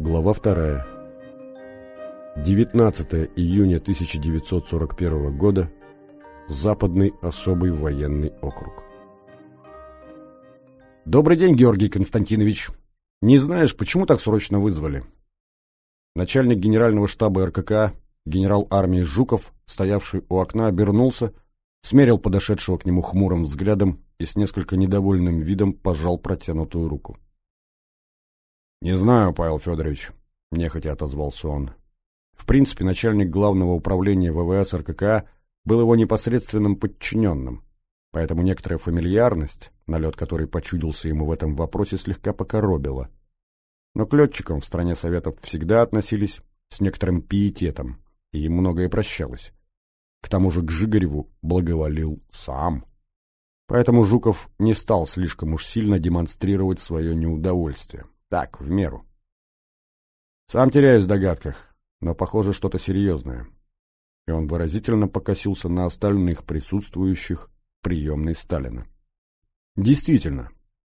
Глава 2. 19 июня 1941 года. Западный особый военный округ. Добрый день, Георгий Константинович. Не знаешь, почему так срочно вызвали? Начальник генерального штаба РКК, генерал армии Жуков, стоявший у окна, обернулся, смерил подошедшего к нему хмурым взглядом и с несколько недовольным видом пожал протянутую руку. «Не знаю, Павел Федорович», — нехотя отозвался он. В принципе, начальник главного управления ВВС РКК был его непосредственным подчиненным, поэтому некоторая фамильярность, налет которой почудился ему в этом вопросе, слегка покоробила. Но к летчикам в стране Советов всегда относились с некоторым пиететом, и им многое прощалось. К тому же к Жигареву благоволил сам. Поэтому Жуков не стал слишком уж сильно демонстрировать свое неудовольствие. Так, в меру. Сам теряюсь в догадках, но похоже что-то серьезное. И он выразительно покосился на остальных присутствующих приемной Сталина. Действительно,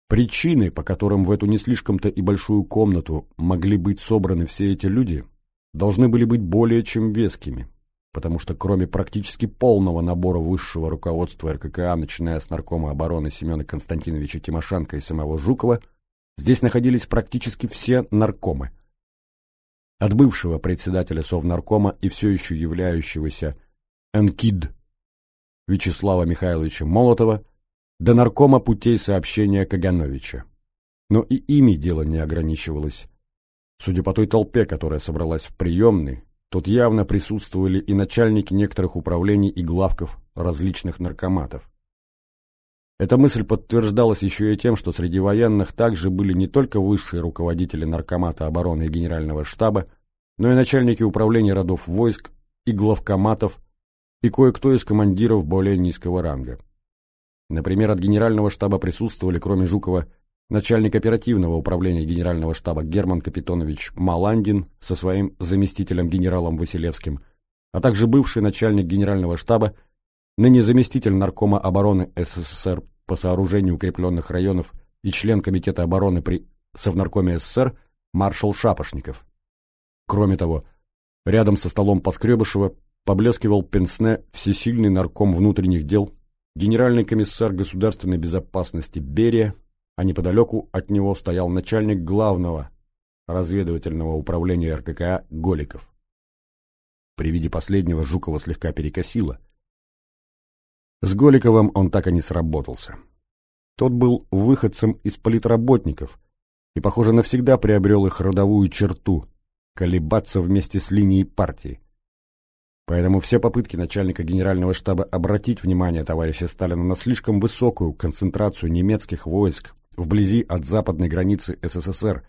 причины, по которым в эту не слишком-то и большую комнату могли быть собраны все эти люди, должны были быть более чем вескими, потому что кроме практически полного набора высшего руководства РККА, начиная с наркома обороны Семена Константиновича Тимошенко и самого Жукова, Здесь находились практически все наркомы. От бывшего председателя Совнаркома и все еще являющегося НКИД Вячеслава Михайловича Молотова до наркома путей сообщения Кагановича. Но и ими дело не ограничивалось. Судя по той толпе, которая собралась в приемной, тут явно присутствовали и начальники некоторых управлений и главков различных наркоматов. Эта мысль подтверждалась еще и тем, что среди военных также были не только высшие руководители Наркомата обороны и Генерального штаба, но и начальники управления родов войск и главкоматов, и кое-кто из командиров более низкого ранга. Например, от Генерального штаба присутствовали, кроме Жукова, начальник оперативного управления Генерального штаба Герман Капитонович Маландин со своим заместителем генералом Василевским, а также бывший начальник Генерального штаба ныне заместитель Наркома обороны СССР по сооружению укрепленных районов и член Комитета обороны при Совнаркоме СССР маршал Шапошников. Кроме того, рядом со столом Поскребышева поблескивал пенсне всесильный нарком внутренних дел, генеральный комиссар государственной безопасности Берия, а неподалеку от него стоял начальник главного разведывательного управления РККА Голиков. При виде последнего Жукова слегка перекосило – с Голиковым он так и не сработался. Тот был выходцем из политработников и, похоже, навсегда приобрел их родовую черту – колебаться вместе с линией партии. Поэтому все попытки начальника генерального штаба обратить внимание товарища Сталина на слишком высокую концентрацию немецких войск вблизи от западной границы СССР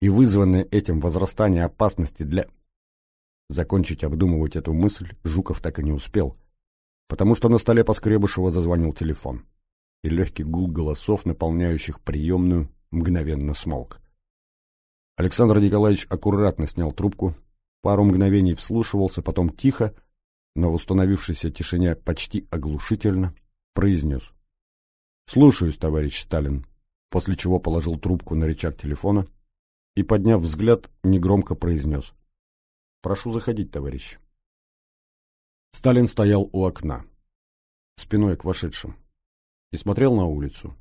и вызванное этим возрастание опасности для... Закончить обдумывать эту мысль Жуков так и не успел – потому что на столе Поскребышева зазвонил телефон, и легкий гул голосов, наполняющих приемную, мгновенно смолк. Александр Николаевич аккуратно снял трубку, пару мгновений вслушивался, потом тихо, но в установившейся тишине почти оглушительно, произнес. «Слушаюсь, товарищ Сталин», после чего положил трубку на рычаг телефона и, подняв взгляд, негромко произнес. «Прошу заходить, товарищ». Сталин стоял у окна, спиной к вошедшим, и смотрел на улицу.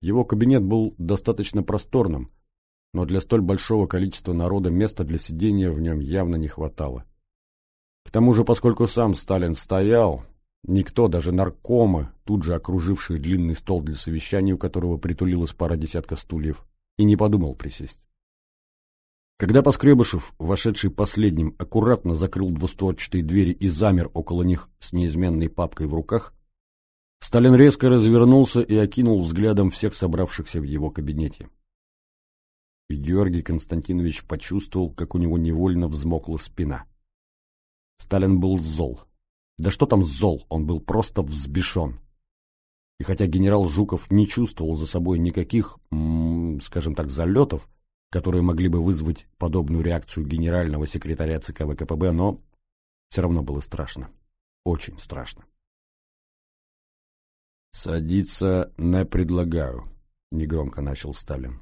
Его кабинет был достаточно просторным, но для столь большого количества народа места для сидения в нем явно не хватало. К тому же, поскольку сам Сталин стоял, никто, даже наркомы, тут же окружившие длинный стол для совещаний, у которого притулилась пара десятка стульев, и не подумал присесть. Когда Поскребышев, вошедший последним, аккуратно закрыл двустворчатые двери и замер около них с неизменной папкой в руках, Сталин резко развернулся и окинул взглядом всех собравшихся в его кабинете. И Георгий Константинович почувствовал, как у него невольно взмокла спина. Сталин был зол. Да что там зол, он был просто взбешен. И хотя генерал Жуков не чувствовал за собой никаких, скажем так, залетов, которые могли бы вызвать подобную реакцию генерального секретаря ЦК ВКПБ, но все равно было страшно. Очень страшно. «Садиться не предлагаю», — негромко начал Сталин.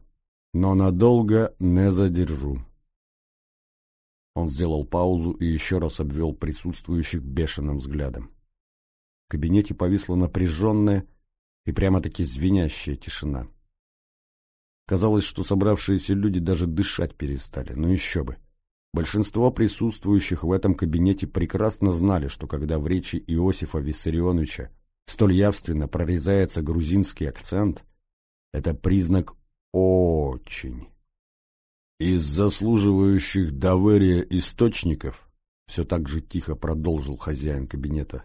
«Но надолго не задержу. Он сделал паузу и еще раз обвел присутствующих бешеным взглядом. В кабинете повисла напряженная и прямо-таки звенящая тишина. Казалось, что собравшиеся люди даже дышать перестали, но еще бы. Большинство присутствующих в этом кабинете прекрасно знали, что когда в речи Иосифа Виссарионовича столь явственно прорезается грузинский акцент, это признак очень. Из заслуживающих доверия источников все так же тихо продолжил хозяин кабинета.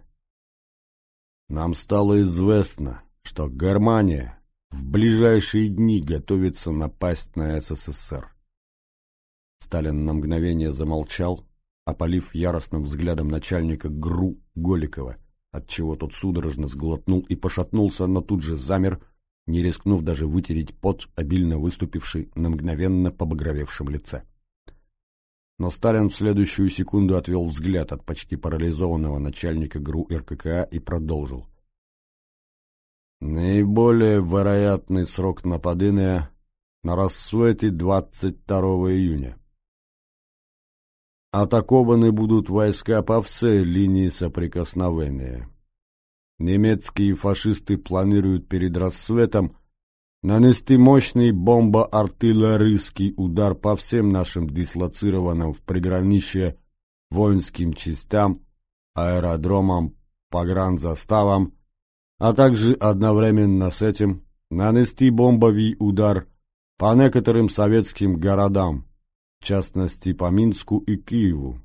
Нам стало известно, что Германия в ближайшие дни готовится напасть на СССР. Сталин на мгновение замолчал, опалив яростным взглядом начальника ГРУ Голикова, отчего тот судорожно сглотнул и пошатнулся, но тут же замер, не рискнув даже вытереть пот, обильно выступивший на мгновенно побагровевшем лице. Но Сталин в следующую секунду отвел взгляд от почти парализованного начальника ГРУ РККА и продолжил. Наиболее вероятный срок нападения на рассвете 22 июня. Атакованы будут войска по всей линии соприкосновения. Немецкие фашисты планируют перед рассветом нанести мощный бомбо-артиллерийский удар по всем нашим дислоцированным в приграничье воинским частям, аэродромам, погранзаставам, а также одновременно с этим нанести бомбовый удар по некоторым советским городам, в частности по Минску и Киеву,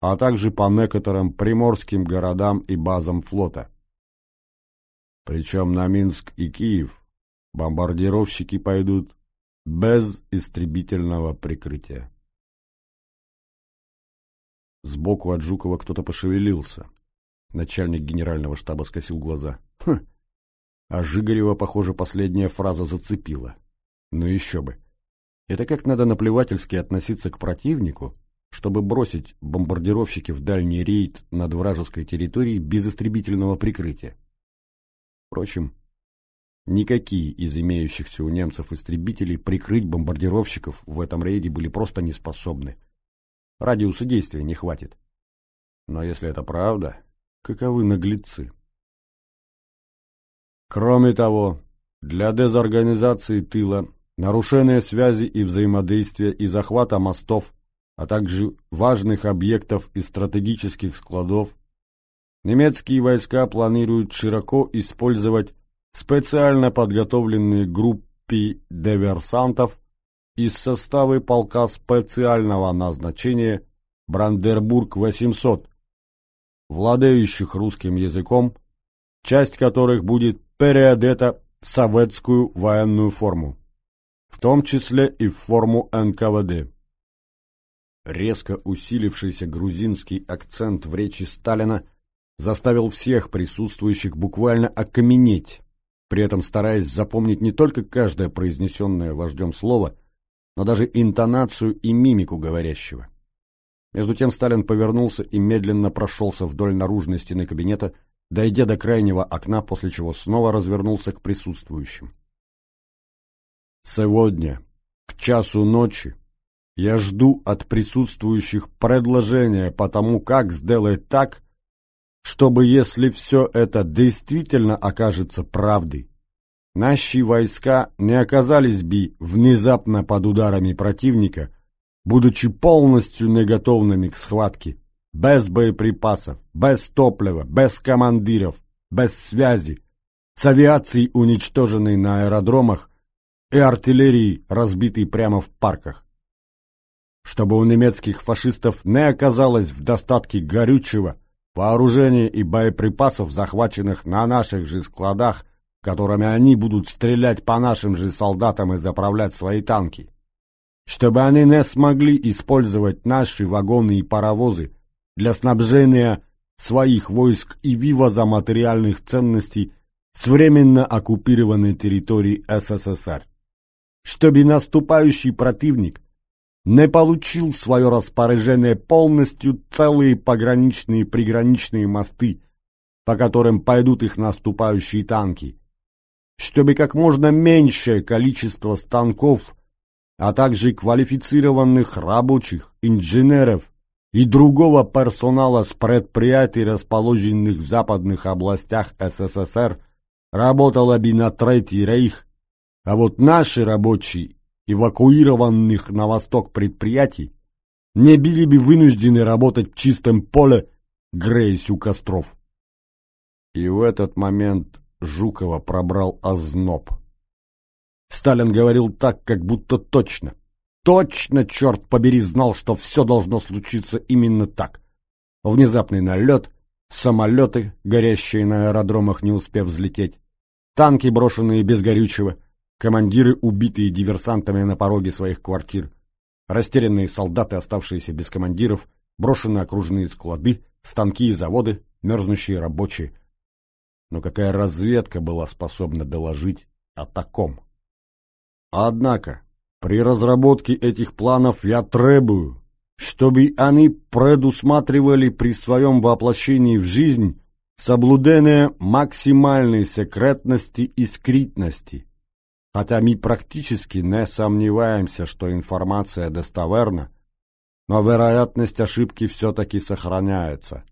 а также по некоторым приморским городам и базам флота. Причем на Минск и Киев бомбардировщики пойдут без истребительного прикрытия. Сбоку от Жукова кто-то пошевелился. Начальник генерального штаба скосил глаза. Хм. А Жигарева, похоже, последняя фраза зацепила. Ну еще бы. Это как надо наплевательски относиться к противнику, чтобы бросить бомбардировщики в дальний рейд над вражеской территорией без истребительного прикрытия. Впрочем, никакие из имеющихся у немцев истребителей прикрыть бомбардировщиков в этом рейде были просто не способны. Радиуса действия не хватит. Но если это правда, Каковы наглецы? Кроме того, для дезорганизации тыла, нарушения связи и взаимодействия и захвата мостов, а также важных объектов и стратегических складов, немецкие войска планируют широко использовать специально подготовленные группы диверсантов из состава полка специального назначения «Брандербург-800», владеющих русским языком, часть которых будет переодета в советскую военную форму, в том числе и в форму НКВД. Резко усилившийся грузинский акцент в речи Сталина заставил всех присутствующих буквально окаменеть, при этом стараясь запомнить не только каждое произнесенное вождем слово, но даже интонацию и мимику говорящего. Между тем Сталин повернулся и медленно прошелся вдоль наружной стены кабинета, дойдя до крайнего окна, после чего снова развернулся к присутствующим. «Сегодня, к часу ночи, я жду от присутствующих предложения по тому, как сделать так, чтобы, если все это действительно окажется правдой, наши войска не оказались бы внезапно под ударами противника – будучи полностью неготовными к схватке, без боеприпасов, без топлива, без командиров, без связи, с авиацией, уничтоженной на аэродромах, и артиллерией, разбитой прямо в парках. Чтобы у немецких фашистов не оказалось в достатке горючего, вооружения и боеприпасов, захваченных на наших же складах, которыми они будут стрелять по нашим же солдатам и заправлять свои танки чтобы они не смогли использовать наши вагоны и паровозы для снабжения своих войск и вывоза материальных ценностей с временно оккупированной территории СССР. Чтобы наступающий противник не получил в свое распоряжение полностью целые пограничные и приграничные мосты, по которым пойдут их наступающие танки, чтобы как можно меньшее количество станков – а также квалифицированных рабочих, инженеров и другого персонала с предприятий, расположенных в западных областях СССР, работало бы на Третий рейх, а вот наши рабочие, эвакуированных на восток предприятий, не были бы вынуждены работать в чистом поле, греясь у костров. И в этот момент Жукова пробрал озноб. Сталин говорил так, как будто точно, точно, черт побери, знал, что все должно случиться именно так. Внезапный налет, самолеты, горящие на аэродромах, не успев взлететь, танки, брошенные без горючего, командиры, убитые диверсантами на пороге своих квартир, растерянные солдаты, оставшиеся без командиров, брошенные окружные склады, станки и заводы, мерзнущие рабочие. Но какая разведка была способна доложить о таком? Однако, при разработке этих планов я требую, чтобы они предусматривали при своем воплощении в жизнь соблюдение максимальной секретности и скрытности, хотя мы практически не сомневаемся, что информация достоверна, но вероятность ошибки все-таки сохраняется.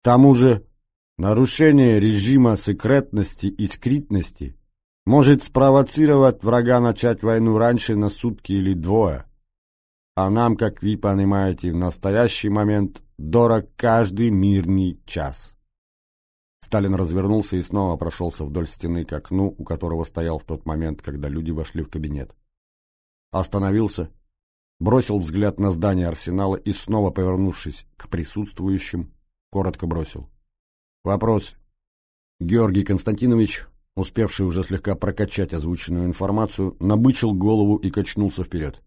К тому же, нарушение режима секретности и скрытности может спровоцировать врага начать войну раньше на сутки или двое. А нам, как вы понимаете, в настоящий момент дорог каждый мирный час. Сталин развернулся и снова прошелся вдоль стены к окну, у которого стоял в тот момент, когда люди вошли в кабинет. Остановился, бросил взгляд на здание арсенала и снова, повернувшись к присутствующим, коротко бросил. «Вопрос. Георгий Константинович успевший уже слегка прокачать озвученную информацию, набычил голову и качнулся вперед.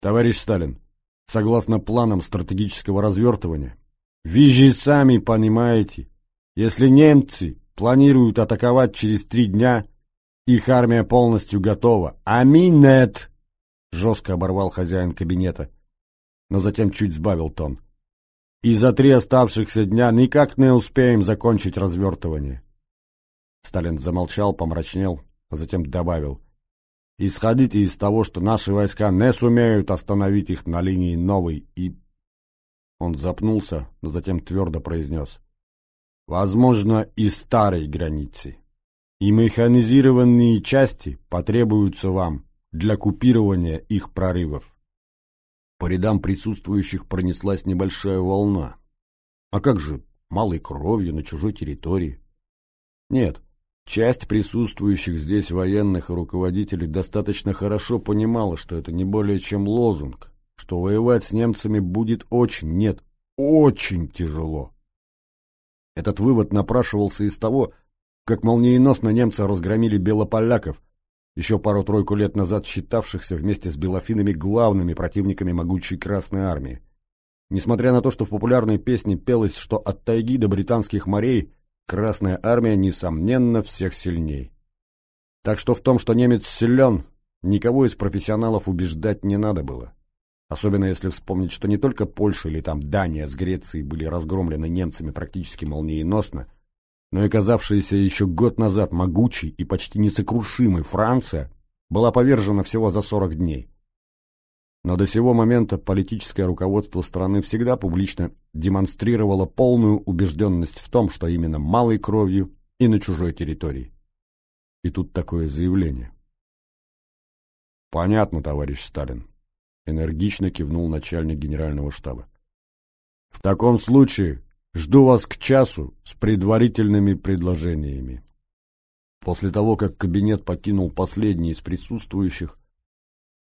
«Товарищ Сталин, согласно планам стратегического развертывания, вы же сами понимаете, если немцы планируют атаковать через три дня, их армия полностью готова, а мы нет!» Жестко оборвал хозяин кабинета, но затем чуть сбавил тон. «И за три оставшихся дня никак не успеем закончить развертывание. Сталин замолчал, помрачнел, а затем добавил. «Исходите из того, что наши войска не сумеют остановить их на линии новой и...» Он запнулся, но затем твердо произнес. «Возможно, и старой границы. И механизированные части потребуются вам для купирования их прорывов». По рядам присутствующих пронеслась небольшая волна. А как же малой кровью на чужой территории? Нет, Часть присутствующих здесь военных и руководителей достаточно хорошо понимала, что это не более чем лозунг, что воевать с немцами будет очень, нет, очень тяжело. Этот вывод напрашивался из того, как молниеносно немцы разгромили белополяков, еще пару-тройку лет назад считавшихся вместе с белофинами главными противниками могучей Красной Армии. Несмотря на то, что в популярной песне пелось, что от тайги до британских морей Красная армия, несомненно, всех сильней. Так что в том, что немец силен, никого из профессионалов убеждать не надо было. Особенно если вспомнить, что не только Польша или там Дания с Грецией были разгромлены немцами практически молниеносно, но и казавшаяся еще год назад могучей и почти несокрушимой Франция была повержена всего за 40 дней. Но до сего момента политическое руководство страны всегда публично демонстрировало полную убежденность в том, что именно малой кровью и на чужой территории. И тут такое заявление. «Понятно, товарищ Сталин», — энергично кивнул начальник генерального штаба. «В таком случае жду вас к часу с предварительными предложениями». После того, как кабинет покинул последний из присутствующих,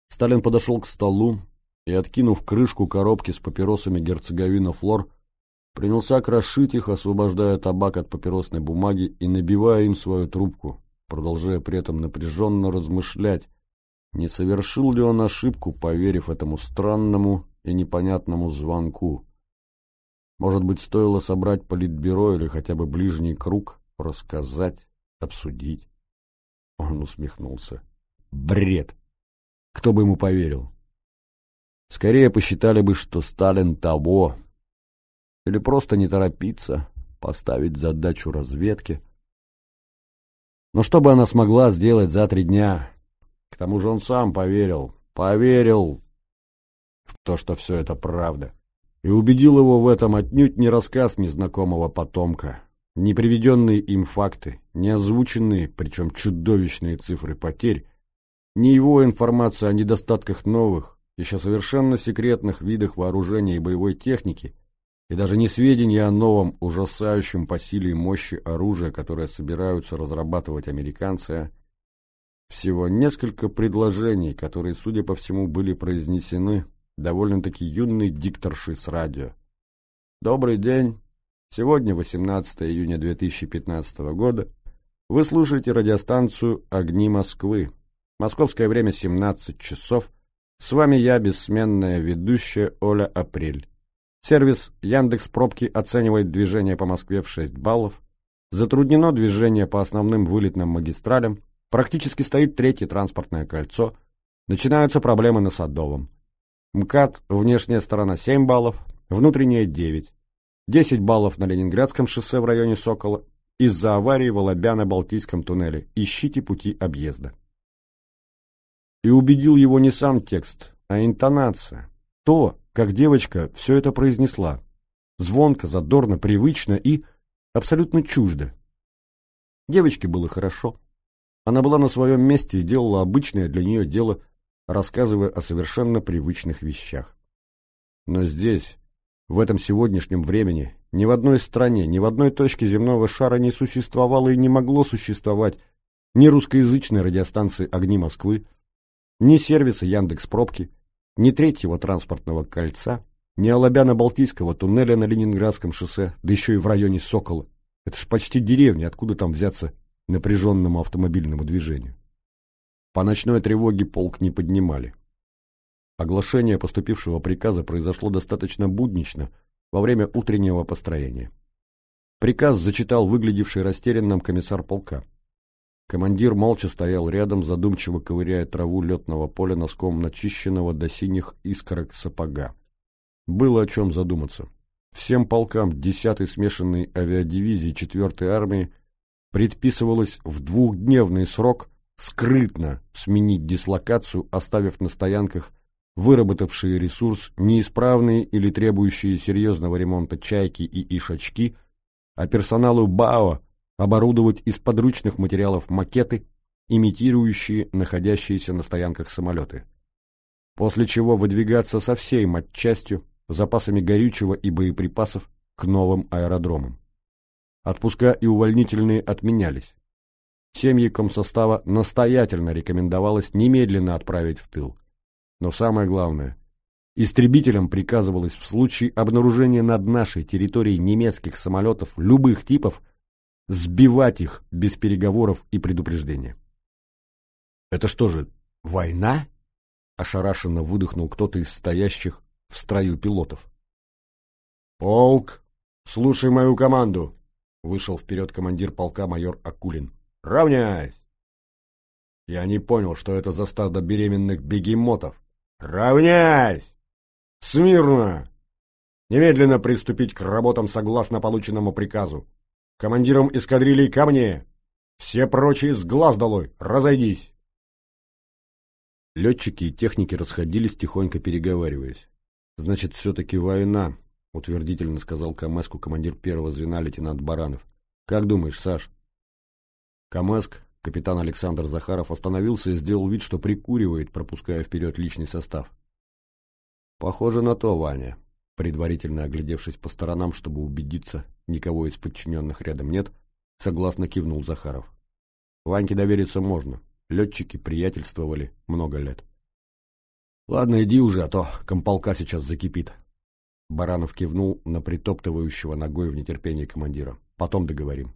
Сталин подошел к столу и, откинув крышку коробки с папиросами герцоговина Флор, принялся крошить их, освобождая табак от папиросной бумаги и набивая им свою трубку, продолжая при этом напряженно размышлять, не совершил ли он ошибку, поверив этому странному и непонятному звонку. Может быть, стоило собрать политбюро или хотя бы ближний круг, рассказать, обсудить? Он усмехнулся. Бред! Кто бы ему поверил? Скорее посчитали бы, что Сталин того. Или просто не торопиться, поставить задачу разведки. Но что бы она смогла сделать за три дня? К тому же он сам поверил, поверил в то, что все это правда. И убедил его в этом отнюдь не рассказ незнакомого потомка, не приведенные им факты, не озвученные, причем чудовищные цифры потерь, не его информация о недостатках новых, еще совершенно секретных видах вооружения и боевой техники, и даже не сведения о новом, ужасающем по силе и мощи оружия, которое собираются разрабатывать американцы, а всего несколько предложений, которые, судя по всему, были произнесены довольно-таки юной дикторшей с радио. «Добрый день. Сегодня 18 июня 2015 года. Вы слушаете радиостанцию «Огни Москвы». Московское время 17 часов. С вами я, бессменная ведущая Оля Апрель. Сервис Яндекс Пробки оценивает движение по Москве в 6 баллов. Затруднено движение по основным вылетным магистралям. Практически стоит третье транспортное кольцо. Начинаются проблемы на Садовом. МКАД, внешняя сторона 7 баллов, внутренняя 9. 10 баллов на Ленинградском шоссе в районе Сокола. Из-за аварии в Алабяно-Балтийском туннеле. Ищите пути объезда. И убедил его не сам текст, а интонация. То, как девочка все это произнесла. Звонко, задорно, привычно и абсолютно чуждо. Девочке было хорошо. Она была на своем месте и делала обычное для нее дело, рассказывая о совершенно привычных вещах. Но здесь, в этом сегодняшнем времени, ни в одной стране, ни в одной точке земного шара не существовало и не могло существовать ни русскоязычной радиостанции «Огни Москвы», ни сервиса Яндекс Пробки, ни третьего транспортного кольца, ни Алабяно-Балтийского туннеля на Ленинградском шоссе, да еще и в районе Сокола. Это ж почти деревня, откуда там взяться напряженному автомобильному движению. По ночной тревоге полк не поднимали. Оглашение поступившего приказа произошло достаточно буднично во время утреннего построения. Приказ зачитал выглядевший растерянным комиссар полка. Командир молча стоял рядом, задумчиво ковыряя траву летного поля носком начищенного до синих искорок сапога. Было о чем задуматься. Всем полкам 10-й смешанной авиадивизии 4-й армии предписывалось в двухдневный срок скрытно сменить дислокацию, оставив на стоянках выработавшие ресурс неисправные или требующие серьезного ремонта чайки и ишачки, а персоналу БАО оборудовать из подручных материалов макеты, имитирующие находящиеся на стоянках самолеты. После чего выдвигаться со всей матчастью, запасами горючего и боеприпасов к новым аэродромам. Отпуска и увольнительные отменялись. Семьи комсостава настоятельно рекомендовалось немедленно отправить в тыл. Но самое главное, истребителям приказывалось в случае обнаружения над нашей территорией немецких самолетов любых типов сбивать их без переговоров и предупреждения. «Это что же, война?» — ошарашенно выдохнул кто-то из стоящих в строю пилотов. «Полк, слушай мою команду!» Вышел вперед командир полка майор Акулин. «Равняйсь!» Я не понял, что это за стадо беременных бегемотов. «Равняйсь! Смирно! Немедленно приступить к работам согласно полученному приказу. Командиром эскадрилей ко мне! Все прочие с глаз долой! Разойдись!» Летчики и техники расходились, тихонько переговариваясь. «Значит, все-таки война», — утвердительно сказал Камэску командир первого звена лейтенант Баранов. «Как думаешь, Саш?» Камэск, капитан Александр Захаров, остановился и сделал вид, что прикуривает, пропуская вперед личный состав. «Похоже на то, Ваня», предварительно оглядевшись по сторонам, чтобы убедиться, никого из подчиненных рядом нет, согласно кивнул Захаров. Ваньке довериться можно. Летчики приятельствовали много лет. «Ладно, иди уже, а то комполка сейчас закипит», Баранов кивнул на притоптывающего ногой в нетерпении командира. «Потом договорим».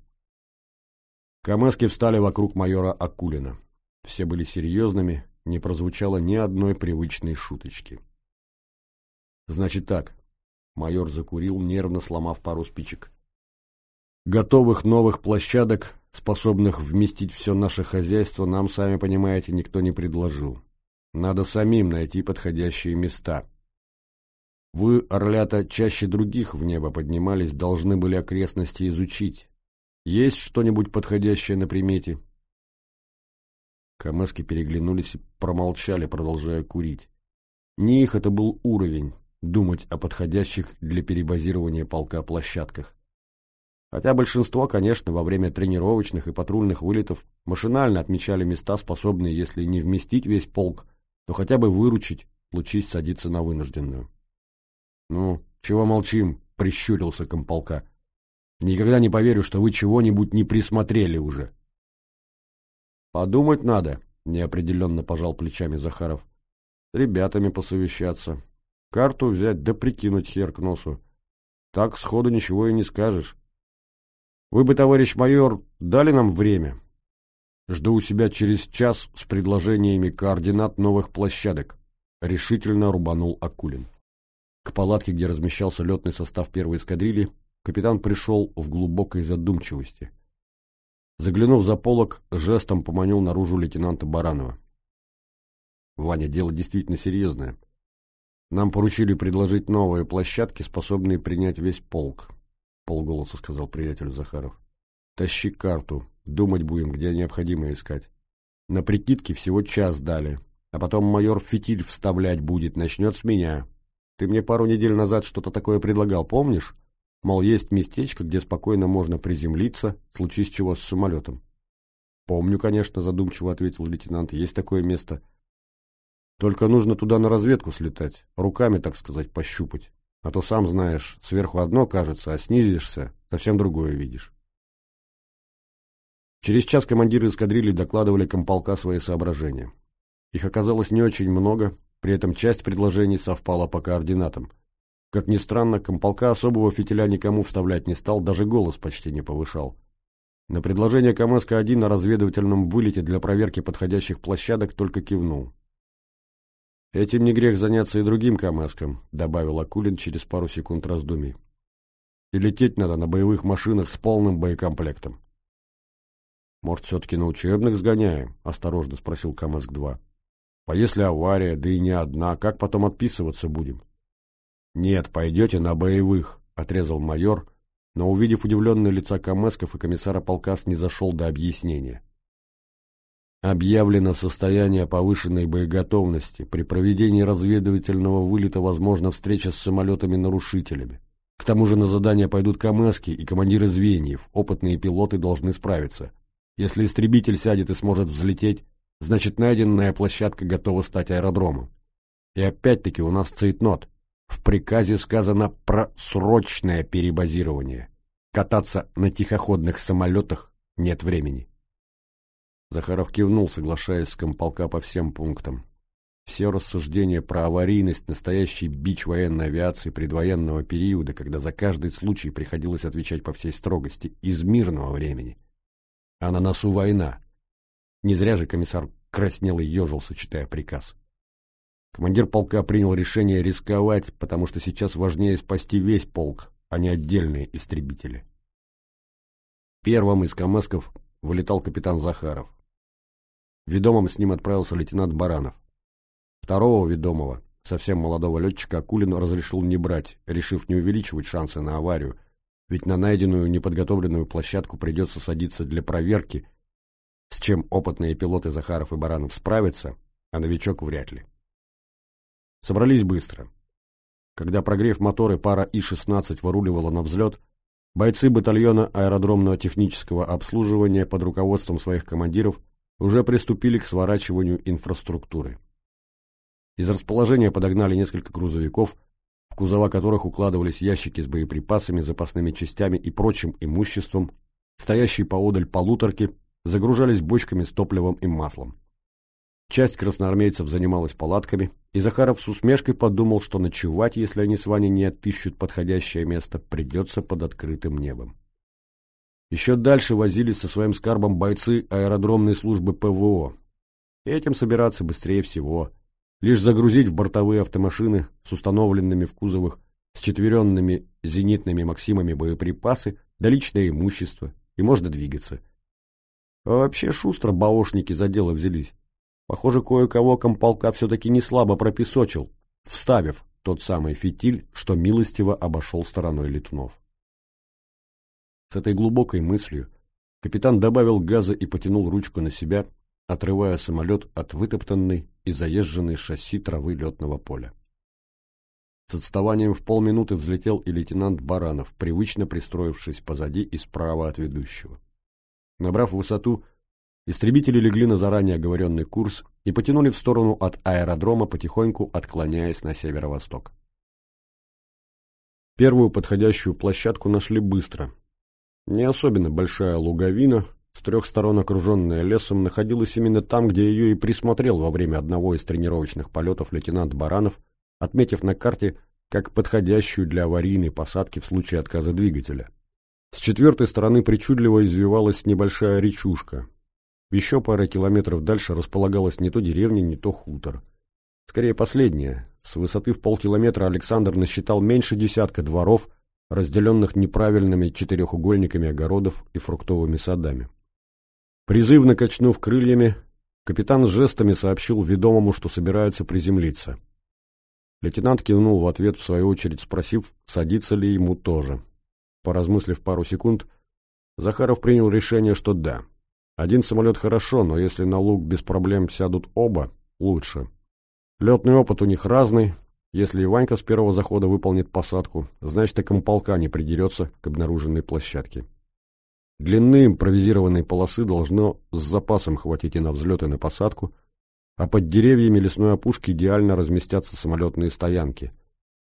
Камэски встали вокруг майора Акулина. Все были серьезными, не прозвучало ни одной привычной шуточки. «Значит так», — майор закурил, нервно сломав пару спичек. «Готовых новых площадок, способных вместить все наше хозяйство, нам, сами понимаете, никто не предложил. Надо самим найти подходящие места. Вы, орлята, чаще других в небо поднимались, должны были окрестности изучить. Есть что-нибудь подходящее на примете?» Камески переглянулись и промолчали, продолжая курить. Не их это был уровень, думать о подходящих для перебазирования полка площадках. Хотя большинство, конечно, во время тренировочных и патрульных вылетов машинально отмечали места, способные, если не вместить весь полк, то хотя бы выручить, случись садиться на вынужденную. «Ну, чего молчим?» — прищурился комполка. «Никогда не поверю, что вы чего-нибудь не присмотрели уже». «Подумать надо», — неопределенно пожал плечами Захаров. «С ребятами посовещаться. Карту взять да прикинуть хер к носу. Так сходу ничего и не скажешь. Вы бы, товарищ майор, дали нам время. Жду у себя через час с предложениями координат новых площадок. Решительно рубанул Акулин. К палатке, где размещался летный состав первой эскадрильи, капитан пришел в глубокой задумчивости. Заглянув за полок, жестом поманил наружу лейтенанта Баранова. «Ваня, дело действительно серьезное. Нам поручили предложить новые площадки, способные принять весь полк полголоса сказал приятелю Захаров. Тащи карту, думать будем, где необходимо искать. На прикидке всего час дали, а потом майор фитиль вставлять будет, начнет с меня. Ты мне пару недель назад что-то такое предлагал, помнишь? Мол, есть местечко, где спокойно можно приземлиться, случись чего с самолетом. Помню, конечно, задумчиво ответил лейтенант, есть такое место. Только нужно туда на разведку слетать, руками, так сказать, пощупать. А то сам знаешь, сверху одно кажется, а снизишься, совсем другое видишь. Через час командиры эскадрильи докладывали комполка свои соображения. Их оказалось не очень много, при этом часть предложений совпала по координатам. Как ни странно, комполка особого фитиля никому вставлять не стал, даже голос почти не повышал. На предложение КМСК-1 на разведывательном вылете для проверки подходящих площадок только кивнул. «Этим не грех заняться и другим КамАЗком», — добавил Акулин через пару секунд раздумий. «И лететь надо на боевых машинах с полным боекомплектом». «Может, все-таки на учебных сгоняем?» — осторожно спросил КамАЗ-2. «А если авария, да и не одна, как потом отписываться будем?» «Нет, пойдете на боевых», — отрезал майор, но, увидев удивленное лица КамЭсков и комиссара полка, не зашел до объяснения. Объявлено состояние повышенной боеготовности. При проведении разведывательного вылета возможна встреча с самолетами-нарушителями. К тому же на задание пойдут КМСки и командиры звеньев. Опытные пилоты должны справиться. Если истребитель сядет и сможет взлететь, значит найденная площадка готова стать аэродромом. И опять-таки у нас цейтнот. В приказе сказано про срочное перебазирование. Кататься на тихоходных самолетах нет времени. Захаров кивнул, соглашаясь с комполка по всем пунктам. Все рассуждения про аварийность, настоящий бич военной авиации предвоенного периода, когда за каждый случай приходилось отвечать по всей строгости из мирного времени. А на носу война. Не зря же комиссар краснел и ежился, читая приказ. Командир полка принял решение рисковать, потому что сейчас важнее спасти весь полк, а не отдельные истребители. Первым из Камэсков вылетал капитан Захаров. Ведомым с ним отправился лейтенант Баранов. Второго ведомого, совсем молодого летчика, Акулин разрешил не брать, решив не увеличивать шансы на аварию, ведь на найденную неподготовленную площадку придется садиться для проверки, с чем опытные пилоты Захаров и Баранов справятся, а новичок вряд ли. Собрались быстро. Когда прогрев моторы пара И-16 выруливала на взлет, бойцы батальона аэродромного технического обслуживания под руководством своих командиров уже приступили к сворачиванию инфраструктуры. Из расположения подогнали несколько грузовиков, в кузова которых укладывались ящики с боеприпасами, запасными частями и прочим имуществом, стоящие поодаль полуторки загружались бочками с топливом и маслом. Часть красноармейцев занималась палатками, и Захаров с усмешкой подумал, что ночевать, если они с Ваней не отыщут подходящее место, придется под открытым небом. Еще дальше возились со своим скарбом бойцы аэродромной службы ПВО. Этим собираться быстрее всего. Лишь загрузить в бортовые автомашины с установленными в кузовах с четверенными зенитными «Максимами» боеприпасы да личное имущество, и можно двигаться. А вообще шустро баошники за дело взялись. Похоже, кое-кого комполка все-таки не слабо пропесочил, вставив тот самый фитиль, что милостиво обошел стороной летунов. С этой глубокой мыслью капитан добавил газа и потянул ручку на себя, отрывая самолет от вытоптанной и заезженной шасси травы летного поля. С отставанием в полминуты взлетел и лейтенант Баранов, привычно пристроившись позади и справа от ведущего. Набрав высоту, истребители легли на заранее оговоренный курс и потянули в сторону от аэродрома, потихоньку отклоняясь на северо-восток. Первую подходящую площадку нашли быстро. Не особенно большая луговина, с трех сторон окруженная лесом, находилась именно там, где ее и присмотрел во время одного из тренировочных полетов лейтенант Баранов, отметив на карте как подходящую для аварийной посадки в случае отказа двигателя. С четвертой стороны причудливо извивалась небольшая речушка. Еще пара километров дальше располагалась не то деревня, не то хутор. Скорее последняя. С высоты в полкилометра Александр насчитал меньше десятка дворов, разделенных неправильными четырехугольниками огородов и фруктовыми садами. Призывно качнув крыльями, капитан с жестами сообщил ведомому, что собирается приземлиться. Лейтенант кивнул в ответ, в свою очередь спросив, садится ли ему тоже. Поразмыслив пару секунд, Захаров принял решение, что да. Один самолет хорошо, но если на луг без проблем сядут оба, лучше. Летный опыт у них разный. Если и Ванька с первого захода выполнит посадку, значит и комполка не придерется к обнаруженной площадке. Длины импровизированной полосы должно с запасом хватить и на взлет, и на посадку, а под деревьями лесной опушки идеально разместятся самолетные стоянки.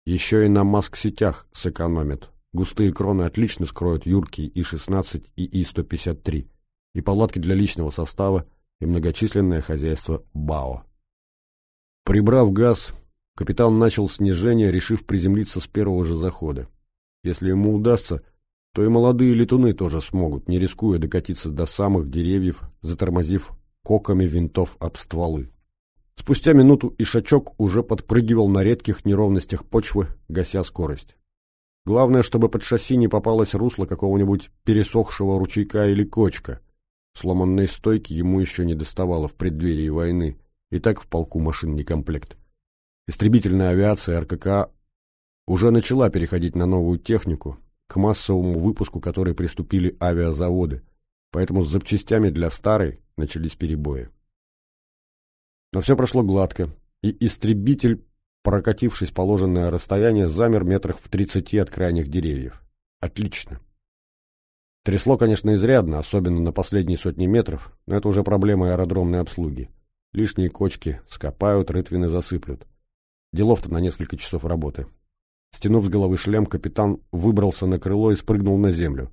Еще и на маск-сетях сэкономят. Густые кроны отлично скроют юрки И-16 и И-153, и палатки для личного состава, и многочисленное хозяйство БАО. Прибрав газ, капитан начал снижение, решив приземлиться с первого же захода. Если ему удастся, то и молодые летуны тоже смогут, не рискуя докатиться до самых деревьев, затормозив коками винтов об стволы. Спустя минуту Ишачок уже подпрыгивал на редких неровностях почвы, гася скорость. Главное, чтобы под шасси не попалось русло какого-нибудь пересохшего ручейка или кочка. Сломанной стойки ему еще не доставало в преддверии войны, и так в полку машин не комплект. Истребительная авиация РКК уже начала переходить на новую технику, к массовому выпуску которой приступили авиазаводы, поэтому с запчастями для старой начались перебои. Но все прошло гладко, и истребитель, прокатившись положенное расстояние, замер метрах в тридцати от крайних деревьев. Отлично. Трясло, конечно, изрядно, особенно на последние сотни метров, но это уже проблема аэродромной обслуги. Лишние кочки скопают, рытвины засыплют. Делов-то на несколько часов работы. Стянув с головы шлем, капитан выбрался на крыло и спрыгнул на землю.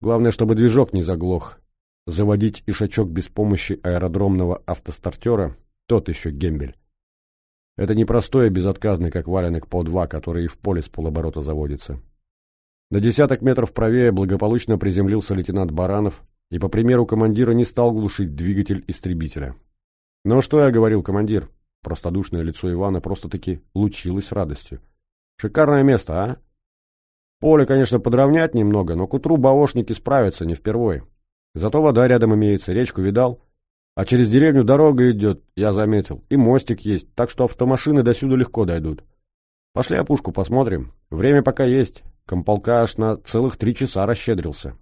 Главное, чтобы движок не заглох. Заводить ишачок без помощи аэродромного автостартера тот еще гембель. Это не простой и безотказный, как валенок по два, который и в поле с полоборота заводится. На десяток метров правее благополучно приземлился лейтенант Баранов и, по примеру командира, не стал глушить двигатель истребителя. «Ну что я говорил, командир?» Простодушное лицо Ивана просто-таки лучилось радостью. «Шикарное место, а? Поле, конечно, подровнять немного, но к утру баошники справятся не впервой. Зато вода рядом имеется, речку видал?» А через деревню дорога идет, я заметил, и мостик есть, так что автомашины до сюда легко дойдут. Пошли опушку посмотрим. Время пока есть. Комполка аж на целых три часа расщедрился.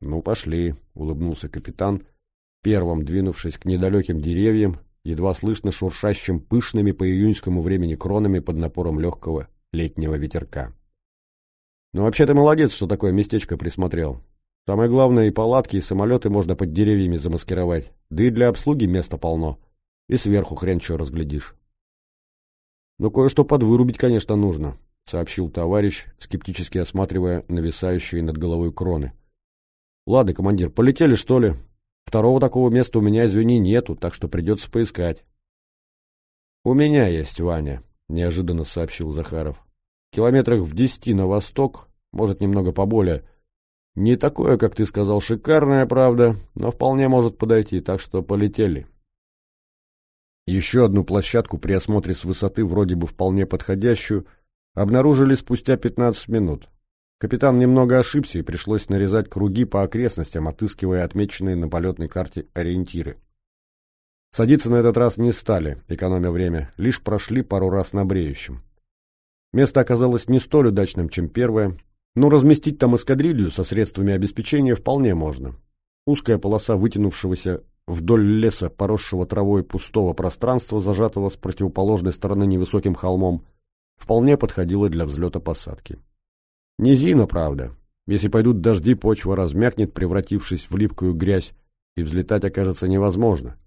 Ну, пошли, улыбнулся капитан, первым двинувшись к недалеким деревьям, едва слышно шуршащим пышными по июньскому времени кронами под напором легкого летнего ветерка. Ну, вообще ты молодец, что такое местечко присмотрел. Самое главное, и палатки, и самолеты можно под деревьями замаскировать. Да и для обслуги места полно. И сверху хрен что разглядишь. Ну, кое-что подвырубить, конечно, нужно, сообщил товарищ, скептически осматривая нависающие над головой кроны. Ладно, командир, полетели, что ли? Второго такого места у меня, извини, нету, так что придется поискать. У меня есть, Ваня, неожиданно сообщил Захаров. Километрах в десяти на восток, может, немного поболее, не такое, как ты сказал, шикарное, правда, но вполне может подойти, так что полетели. Еще одну площадку при осмотре с высоты, вроде бы вполне подходящую, обнаружили спустя 15 минут. Капитан немного ошибся и пришлось нарезать круги по окрестностям, отыскивая отмеченные на полетной карте ориентиры. Садиться на этот раз не стали, экономя время, лишь прошли пару раз на бреющем. Место оказалось не столь удачным, чем первое, но разместить там эскадрилью со средствами обеспечения вполне можно. Узкая полоса вытянувшегося вдоль леса, поросшего травой пустого пространства, зажатого с противоположной стороны невысоким холмом, вполне подходила для взлета-посадки. Низина, правда. Если пойдут дожди, почва размякнет, превратившись в липкую грязь, и взлетать окажется невозможно.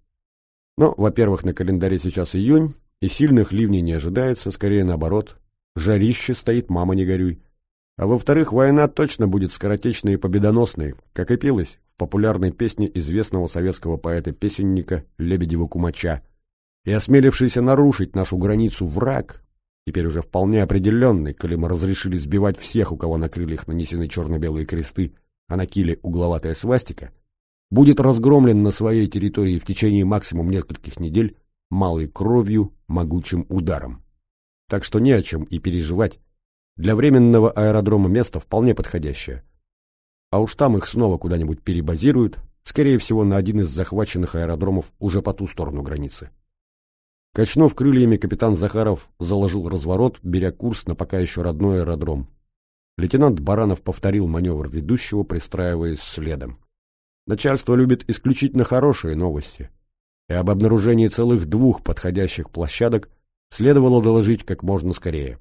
Но, во-первых, на календаре сейчас июнь, и сильных ливней не ожидается, скорее наоборот. Жарище стоит, мама не горюй. А во-вторых, война точно будет скоротечной и победоносной, как и пелось в популярной песне известного советского поэта-песенника Лебедева-Кумача. И осмелившийся нарушить нашу границу враг, теперь уже вполне определенный, коли мы разрешили сбивать всех, у кого на крыльях нанесены черно-белые кресты, а на киле угловатая свастика, будет разгромлен на своей территории в течение максимум нескольких недель малой кровью, могучим ударом. Так что не о чем и переживать. Для временного аэродрома место вполне подходящее. А уж там их снова куда-нибудь перебазируют, скорее всего, на один из захваченных аэродромов уже по ту сторону границы. Качнув крыльями, капитан Захаров заложил разворот, беря курс на пока еще родной аэродром. Лейтенант Баранов повторил маневр ведущего, пристраиваясь следом. Начальство любит исключительно хорошие новости, и об обнаружении целых двух подходящих площадок следовало доложить как можно скорее.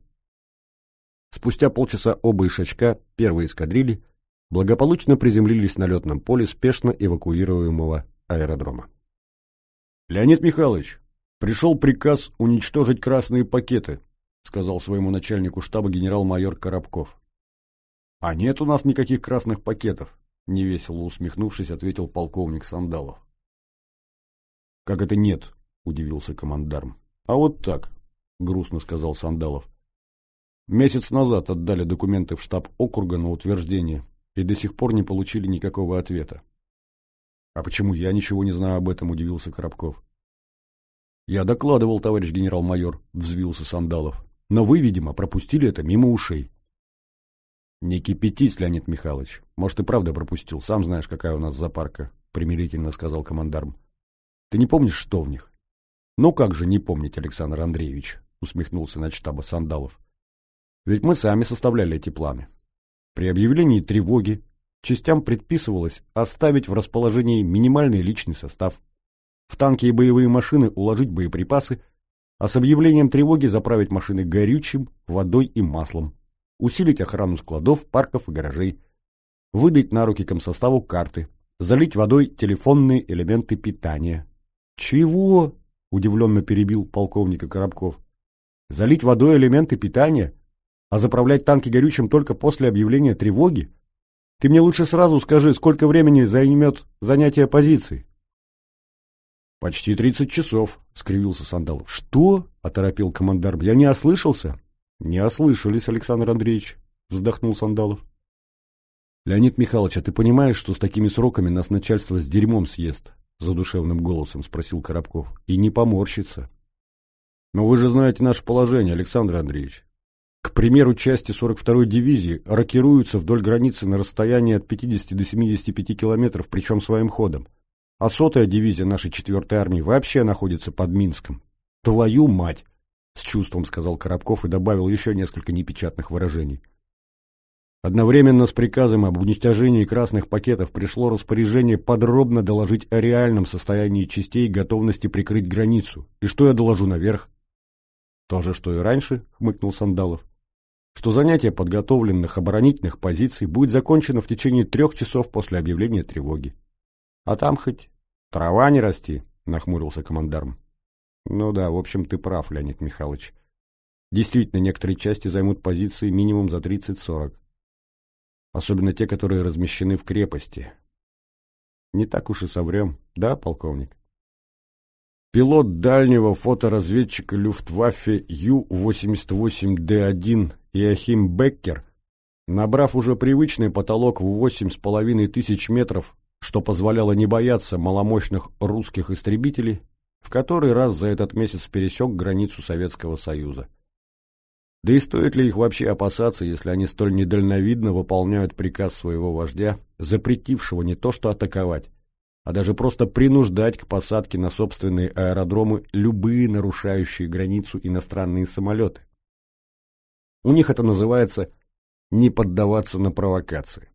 Спустя полчаса оба ишачка первой эскадрильи благополучно приземлились на летном поле спешно эвакуируемого аэродрома. «Леонид Михайлович, «Пришел приказ уничтожить красные пакеты», — сказал своему начальнику штаба генерал-майор Коробков. «А нет у нас никаких красных пакетов», — невесело усмехнувшись, ответил полковник Сандалов. «Как это нет?» — удивился командарм. «А вот так», — грустно сказал Сандалов. «Месяц назад отдали документы в штаб округа на утверждение и до сих пор не получили никакого ответа». «А почему я ничего не знаю об этом?» — удивился Коробков. «Я докладывал, товарищ генерал-майор», — взвился Сандалов. «Но вы, видимо, пропустили это мимо ушей». «Не кипятись, Леонид Михайлович. Может, и правда пропустил. Сам знаешь, какая у нас запарка», — примирительно сказал командарм. «Ты не помнишь, что в них?» «Ну как же не помнить, Александр Андреевич?» — усмехнулся на штаба Сандалов. «Ведь мы сами составляли эти планы. При объявлении тревоги частям предписывалось оставить в расположении минимальный личный состав, в танки и боевые машины уложить боеприпасы, а с объявлением тревоги заправить машины горючим, водой и маслом, усилить охрану складов, парков и гаражей, выдать на руки комсоставу карты, залить водой телефонные элементы питания. «Чего?» – удивленно перебил полковника Коробков. «Залить водой элементы питания? А заправлять танки горючим только после объявления тревоги? Ты мне лучше сразу скажи, сколько времени займет занятие позиции?» «Почти тридцать часов», — скривился Сандалов. «Что?» — оторопил командарм. «Я не ослышался?» «Не ослышались, Александр Андреевич», — вздохнул Сандалов. «Леонид Михайлович, а ты понимаешь, что с такими сроками нас начальство с дерьмом съест?» — задушевным голосом спросил Коробков. «И не поморщится». «Но вы же знаете наше положение, Александр Андреевич. К примеру, части 42-й дивизии рокируются вдоль границы на расстоянии от 50 до 75 километров, причем своим ходом. А сотая дивизия нашей четвертой армии вообще находится под Минском. Твою мать! С чувством сказал Коробков и добавил еще несколько непечатных выражений. Одновременно с приказом об уничтожении красных пакетов пришло распоряжение подробно доложить о реальном состоянии частей готовности прикрыть границу. И что я доложу наверх? То же, что и раньше, хмыкнул Сандалов. Что занятие подготовленных оборонительных позиций будет закончено в течение трех часов после объявления тревоги. А там хоть «Трава не расти», — нахмурился командарм. «Ну да, в общем, ты прав, Леонид Михайлович. Действительно, некоторые части займут позиции минимум за 30-40. Особенно те, которые размещены в крепости. Не так уж и соврем, да, полковник?» Пилот дальнего фоторазведчика Люфтваффе Ю-88Д1 Иохим Беккер, набрав уже привычный потолок в восемь с половиной тысяч метров, что позволяло не бояться маломощных русских истребителей, в который раз за этот месяц пересек границу Советского Союза. Да и стоит ли их вообще опасаться, если они столь недальновидно выполняют приказ своего вождя, запретившего не то что атаковать, а даже просто принуждать к посадке на собственные аэродромы любые нарушающие границу иностранные самолеты. У них это называется «не поддаваться на провокации».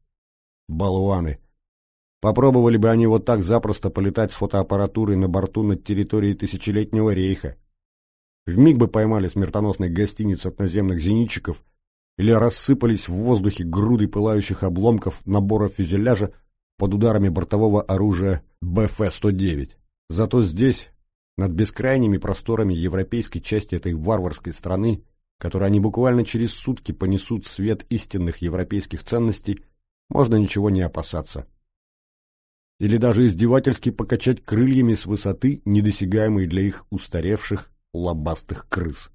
Болваны, Попробовали бы они вот так запросто полетать с фотоаппаратурой на борту над территорией тысячелетнего рейха. вмиг бы поймали смертоносный гостиниц от наземных зенитчиков или рассыпались в воздухе груды пылающих обломков набора фюзеляжа под ударами бортового оружия БФ-109. Зато здесь, над бескрайними просторами европейской части этой варварской страны, которой они буквально через сутки понесут свет истинных европейских ценностей, можно ничего не опасаться. Или даже издевательски покачать крыльями с высоты, недосягаемой для их устаревших лобастых крыс.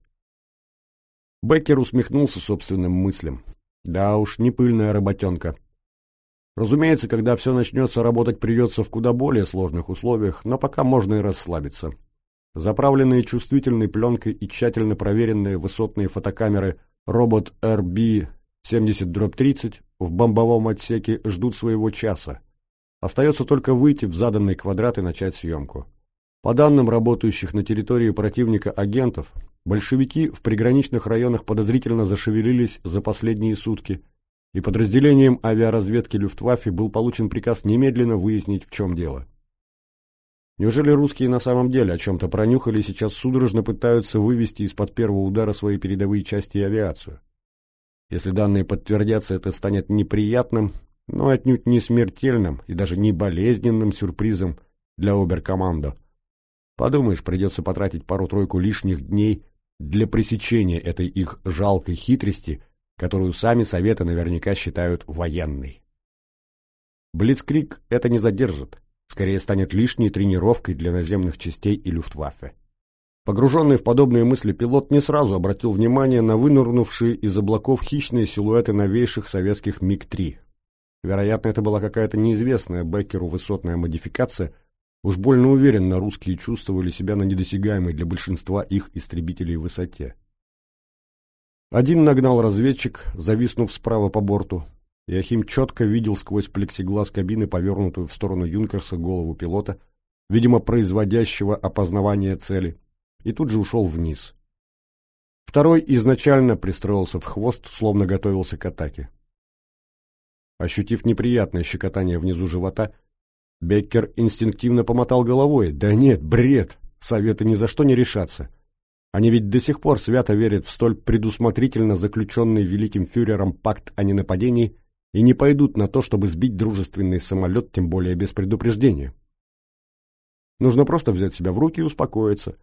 Беккер усмехнулся собственным мыслям. Да уж, не пыльная работенка. Разумеется, когда все начнется, работать придется в куда более сложных условиях, но пока можно и расслабиться. Заправленные чувствительной пленкой и тщательно проверенные высотные фотокамеры робот RB-70-30 в бомбовом отсеке ждут своего часа. Остается только выйти в заданный квадрат и начать съемку. По данным работающих на территории противника агентов, большевики в приграничных районах подозрительно зашевелились за последние сутки, и подразделением авиаразведки Люфтваффе был получен приказ немедленно выяснить, в чем дело. Неужели русские на самом деле о чем-то пронюхали и сейчас судорожно пытаются вывести из-под первого удара свои передовые части и авиацию? Если данные подтвердятся, это станет неприятным, но отнюдь не смертельным и даже не болезненным сюрпризом для оберкомандо. Подумаешь, придется потратить пару-тройку лишних дней для пресечения этой их жалкой хитрости, которую сами Советы наверняка считают военной. Блицкрик это не задержит скорее станет лишней тренировкой для наземных частей и люфтваффе. Погруженный в подобные мысли пилот не сразу обратил внимание на вынырнувшие из облаков хищные силуэты новейших советских МиГ-3. Вероятно, это была какая-то неизвестная Беккеру высотная модификация, уж больно уверенно русские чувствовали себя на недосягаемой для большинства их истребителей высоте. Один нагнал разведчик, зависнув справа по борту, Иохим четко видел сквозь плексиглаз кабины, повернутую в сторону Юнкерса, голову пилота, видимо, производящего опознавание цели, и тут же ушел вниз. Второй изначально пристроился в хвост, словно готовился к атаке. Ощутив неприятное щекотание внизу живота, Беккер инстинктивно помотал головой. «Да нет, бред! Советы ни за что не решатся. Они ведь до сих пор свято верят в столь предусмотрительно заключенный великим фюрером пакт о ненападении и не пойдут на то, чтобы сбить дружественный самолет, тем более без предупреждения. Нужно просто взять себя в руки и успокоиться.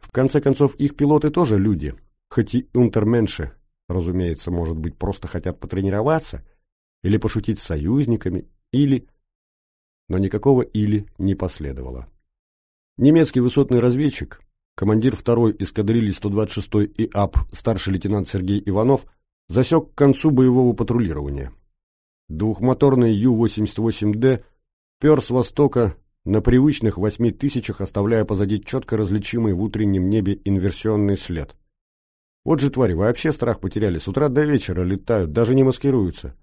В конце концов, их пилоты тоже люди, хоть и унтерменши, разумеется, может быть, просто хотят потренироваться или пошутить с союзниками, или... Но никакого «или» не последовало. Немецкий высотный разведчик, командир второй эскадрильи 126-й ИАП, старший лейтенант Сергей Иванов, засек к концу боевого патрулирования. Двухмоторный Ю-88Д пер с востока на привычных восьми тысячах, оставляя позади четко различимый в утреннем небе инверсионный след. Вот же твари, вообще страх потеряли, с утра до вечера летают, даже не маскируются.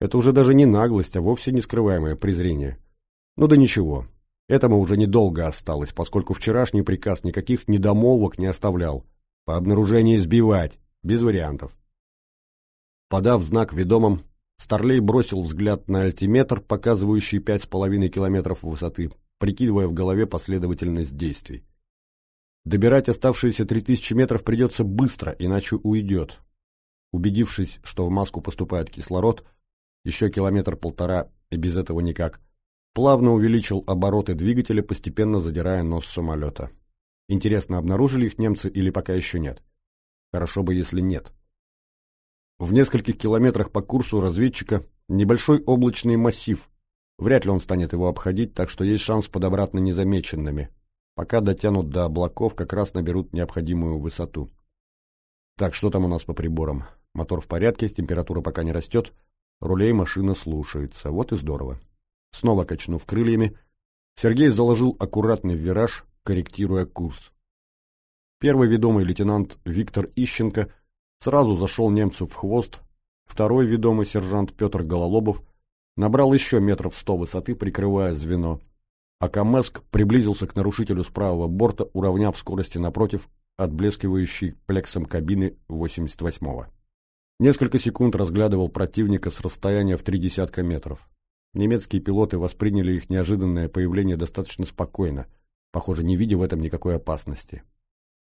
Это уже даже не наглость, а вовсе не скрываемое презрение. Ну да ничего, этому уже недолго осталось, поскольку вчерашний приказ никаких недомолвок не оставлял. По обнаружению сбивать, без вариантов. Подав знак ведомым, Старлей бросил взгляд на альтиметр, показывающий пять с половиной километров высоты, прикидывая в голове последовательность действий. Добирать оставшиеся три тысячи метров придется быстро, иначе уйдет. Убедившись, что в маску поступает кислород, еще километр-полтора и без этого никак, плавно увеличил обороты двигателя, постепенно задирая нос самолета. Интересно, обнаружили их немцы или пока еще нет? Хорошо бы, если нет. В нескольких километрах по курсу разведчика небольшой облачный массив. Вряд ли он станет его обходить, так что есть шанс подобраться незамеченными. Пока дотянут до облаков, как раз наберут необходимую высоту. Так, что там у нас по приборам? Мотор в порядке, температура пока не растет, рулей машина слушается. Вот и здорово. Снова качнув крыльями, Сергей заложил аккуратный вираж, корректируя курс. Первый ведомый лейтенант Виктор Ищенко – Сразу зашел немцу в хвост, второй ведомый сержант Петр Гололобов набрал еще метров сто высоты, прикрывая звено, а Камеск приблизился к нарушителю с правого борта, уравняв скорости напротив, отблескивающей плексом кабины 88-го. Несколько секунд разглядывал противника с расстояния в три десятка метров. Немецкие пилоты восприняли их неожиданное появление достаточно спокойно, похоже, не видя в этом никакой опасности.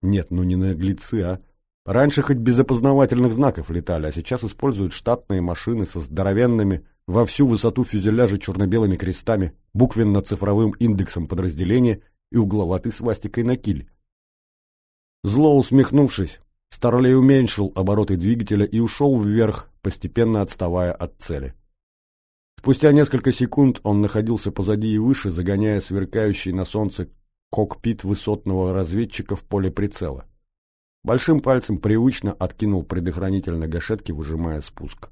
Нет, ну не наглецы, а. Раньше хоть без опознавательных знаков летали, а сейчас используют штатные машины со здоровенными во всю высоту фюзеляжа черно-белыми крестами, буквенно-цифровым индексом подразделения и угловатой свастикой на киль. Зло усмехнувшись, Старлей уменьшил обороты двигателя и ушел вверх, постепенно отставая от цели. Спустя несколько секунд он находился позади и выше, загоняя сверкающий на солнце кокпит высотного разведчика в поле прицела. Большим пальцем привычно откинул предохранитель на гашетке, выжимая спуск.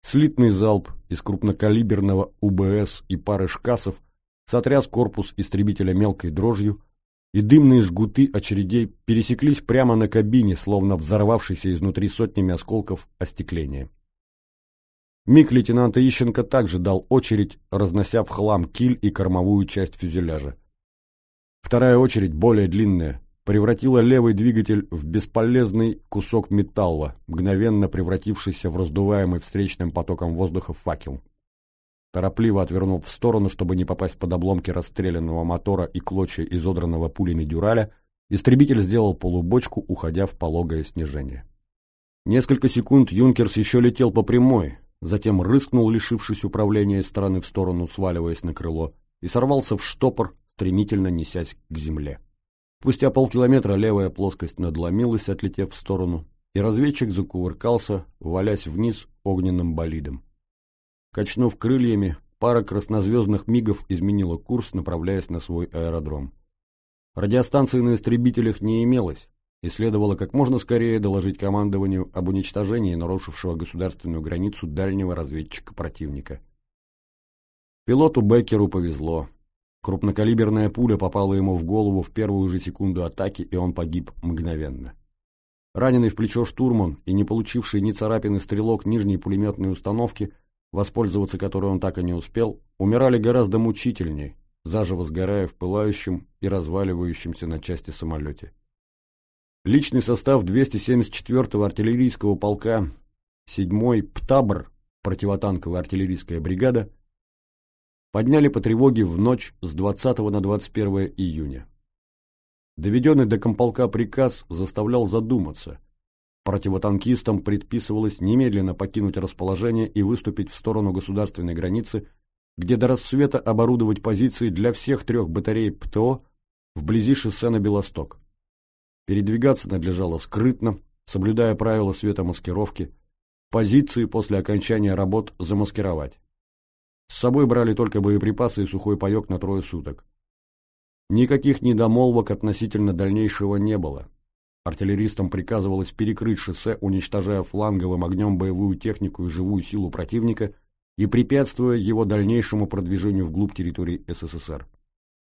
Слитный залп из крупнокалиберного УБС и пары шкасов сотряс корпус истребителя мелкой дрожью, и дымные жгуты очередей пересеклись прямо на кабине, словно взорвавшейся изнутри сотнями осколков остекления. Миг лейтенанта Ищенко также дал очередь, разнося в хлам киль и кормовую часть фюзеляжа. Вторая очередь, более длинная, превратила левый двигатель в бесполезный кусок металла, мгновенно превратившийся в раздуваемый встречным потоком воздуха факел. Торопливо отвернув в сторону, чтобы не попасть под обломки расстрелянного мотора и клочья изодранного пулями дюраля, истребитель сделал полубочку, уходя в пологое снижение. Несколько секунд Юнкерс еще летел по прямой, затем рыскнул, лишившись управления из стороны в сторону, сваливаясь на крыло, и сорвался в штопор, стремительно несясь к земле. Спустя полкилометра левая плоскость надломилась, отлетев в сторону, и разведчик закувыркался, валясь вниз огненным болидом. Качнув крыльями, пара краснозвездных мигов изменила курс, направляясь на свой аэродром. Радиостанции на истребителях не имелось, и следовало как можно скорее доложить командованию об уничтожении нарушившего государственную границу дальнего разведчика противника. Пилоту Беккеру повезло. Крупнокалиберная пуля попала ему в голову в первую же секунду атаки, и он погиб мгновенно. Раненый в плечо штурман и не получивший ни царапины стрелок нижней пулеметной установки, воспользоваться которой он так и не успел, умирали гораздо мучительнее, заживо сгорая в пылающем и разваливающемся на части самолете. Личный состав 274-го артиллерийского полка 7-й ПТАБР, противотанковая артиллерийская бригада, подняли по тревоге в ночь с 20 на 21 июня. Доведенный до комполка приказ заставлял задуматься. Противотанкистам предписывалось немедленно покинуть расположение и выступить в сторону государственной границы, где до рассвета оборудовать позиции для всех трех батарей ПТО вблизи шоссе на Белосток. Передвигаться надлежало скрытно, соблюдая правила светомаскировки, позиции после окончания работ замаскировать. С собой брали только боеприпасы и сухой паек на трое суток. Никаких недомолвок относительно дальнейшего не было. Артиллеристам приказывалось перекрыть шоссе, уничтожая фланговым огнем боевую технику и живую силу противника и препятствуя его дальнейшему продвижению вглубь территории СССР.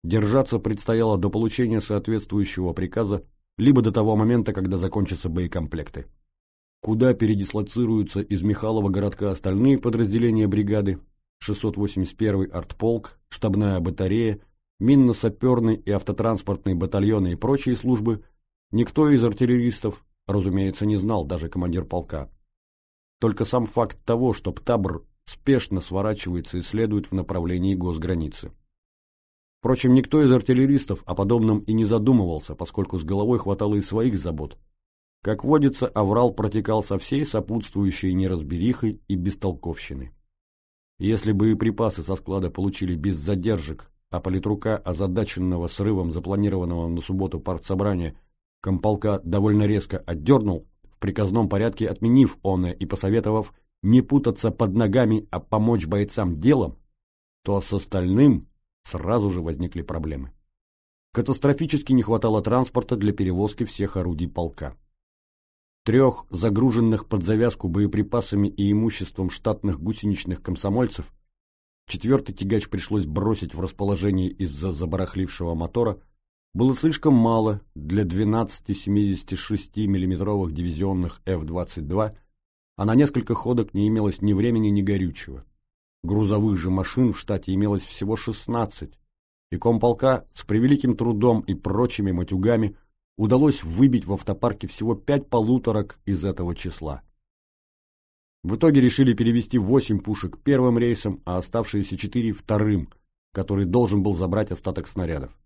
Держаться предстояло до получения соответствующего приказа либо до того момента, когда закончатся боекомплекты. Куда передислоцируются из Михалова городка остальные подразделения бригады, 681-й артполк, штабная батарея, минно-саперный и автотранспортные батальоны и прочие службы, никто из артиллеристов, разумеется, не знал, даже командир полка. Только сам факт того, что ПТАБР спешно сворачивается и следует в направлении госграницы. Впрочем, никто из артиллеристов о подобном и не задумывался, поскольку с головой хватало и своих забот. Как водится, аврал протекал со всей сопутствующей неразберихой и бестолковщиной. Если боеприпасы со склада получили без задержек, а политрука, озадаченного срывом запланированного на субботу партсобрания, комполка довольно резко отдернул, в приказном порядке отменив оное и посоветовав не путаться под ногами, а помочь бойцам делом, то с остальным сразу же возникли проблемы. Катастрофически не хватало транспорта для перевозки всех орудий полка. Трех загруженных под завязку боеприпасами и имуществом штатных гусеничных комсомольцев четвертый тягач пришлось бросить в расположение из-за забарахлившего мотора, было слишком мало для 12 76 миллиметровых дивизионных F-22, а на несколько ходок не имелось ни времени, ни горючего. Грузовых же машин в штате имелось всего 16, и комполка с превеликим трудом и прочими матюгами удалось выбить в автопарке всего пять полуторок из этого числа. В итоге решили перевести восемь пушек первым рейсом, а оставшиеся четыре вторым, который должен был забрать остаток снарядов.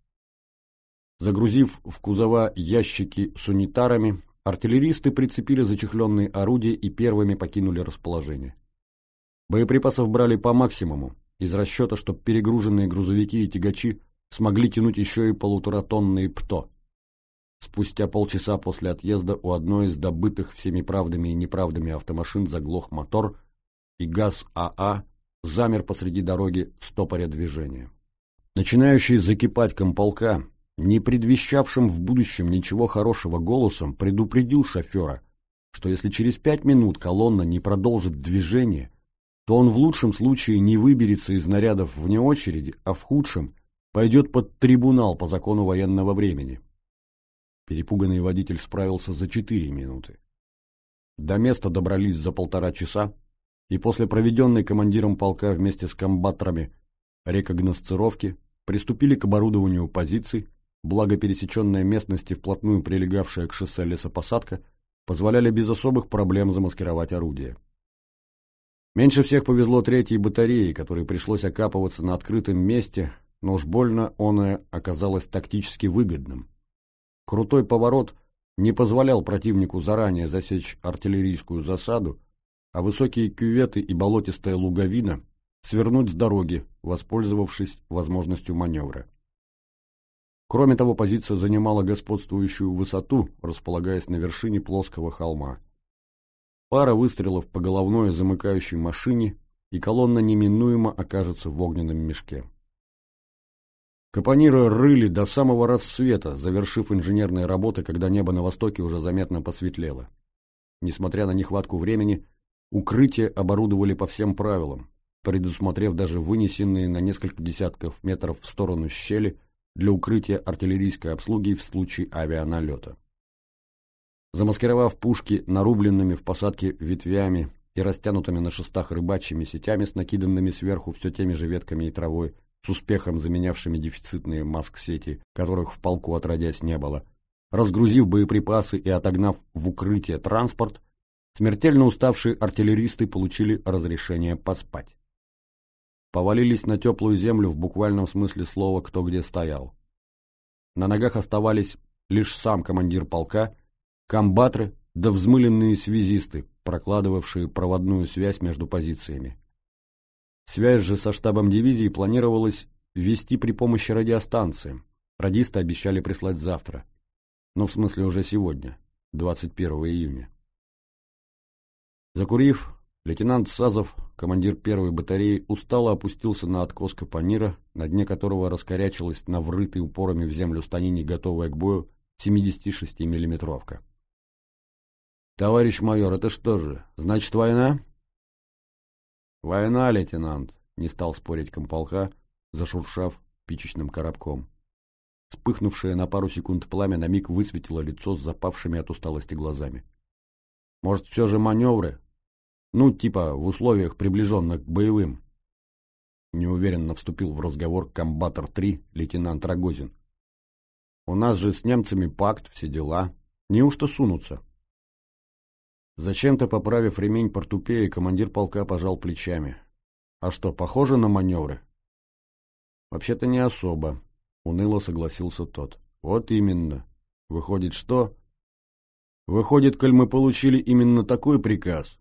Загрузив в кузова ящики с унитарами, артиллеристы прицепили зачехленные орудия и первыми покинули расположение. Боеприпасов брали по максимуму, из расчета, чтобы перегруженные грузовики и тягачи смогли тянуть еще и полуторатонные ПТО. Спустя полчаса после отъезда у одной из добытых всеми правдами и неправдами автомашин заглох мотор, и газ АА замер посреди дороги, стопоря движения. Начинающий закипать комполка, не предвещавшим в будущем ничего хорошего голосом, предупредил шофера, что если через пять минут колонна не продолжит движение, то он в лучшем случае не выберется из нарядов вне очереди, а в худшем пойдет под трибунал по закону военного времени. Перепуганный водитель справился за четыре минуты. До места добрались за полтора часа, и после проведенной командиром полка вместе с комбаторами рекогносцировки приступили к оборудованию позиций, благо пересеченная местность и вплотную прилегавшая к шоссе лесопосадка позволяли без особых проблем замаскировать орудия. Меньше всех повезло третьей батарее, которой пришлось окапываться на открытом месте, но уж больно оно оказалось тактически выгодным. Крутой поворот не позволял противнику заранее засечь артиллерийскую засаду, а высокие кюветы и болотистая луговина свернуть с дороги, воспользовавшись возможностью маневра. Кроме того, позиция занимала господствующую высоту, располагаясь на вершине плоского холма. Пара выстрелов по головной замыкающей машине, и колонна неминуемо окажется в огненном мешке. Капониры рыли до самого рассвета, завершив инженерные работы, когда небо на востоке уже заметно посветлело. Несмотря на нехватку времени, укрытие оборудовали по всем правилам, предусмотрев даже вынесенные на несколько десятков метров в сторону щели для укрытия артиллерийской обслуги в случае авианалета. Замаскировав пушки нарубленными в посадке ветвями и растянутыми на шестах рыбачьими сетями с накиданными сверху все теми же ветками и травой, с успехом заменявшими дефицитные маск-сети, которых в полку отродясь не было, разгрузив боеприпасы и отогнав в укрытие транспорт, смертельно уставшие артиллеристы получили разрешение поспать. Повалились на теплую землю в буквальном смысле слова кто где стоял. На ногах оставались лишь сам командир полка, комбатры да взмыленные связисты, прокладывавшие проводную связь между позициями. Связь же со штабом дивизии планировалось вести при помощи радиостанции. Радисты обещали прислать завтра. Ну, в смысле, уже сегодня, 21 июня. Закурив, лейтенант Сазов, командир первой батареи, устало опустился на откос капонира, на дне которого раскорячилась на врытой упорами в землю станине, готовая к бою, 76-миллиметровка. «Товарищ майор, это что же, значит война?» «Война, лейтенант», — не стал спорить комполка, зашуршав спичечным коробком. Вспыхнувшее на пару секунд пламя на миг высветило лицо с запавшими от усталости глазами. «Может, все же маневры? Ну, типа, в условиях, приближенных к боевым?» Неуверенно вступил в разговор комбатор-3 лейтенант Рогозин. «У нас же с немцами пакт, все дела. Неужто сунутся?» Зачем-то, поправив ремень портупеи, командир полка пожал плечами. «А что, похоже на маневры?» «Вообще-то не особо», — уныло согласился тот. «Вот именно. Выходит, что?» «Выходит, коль мы получили именно такой приказ,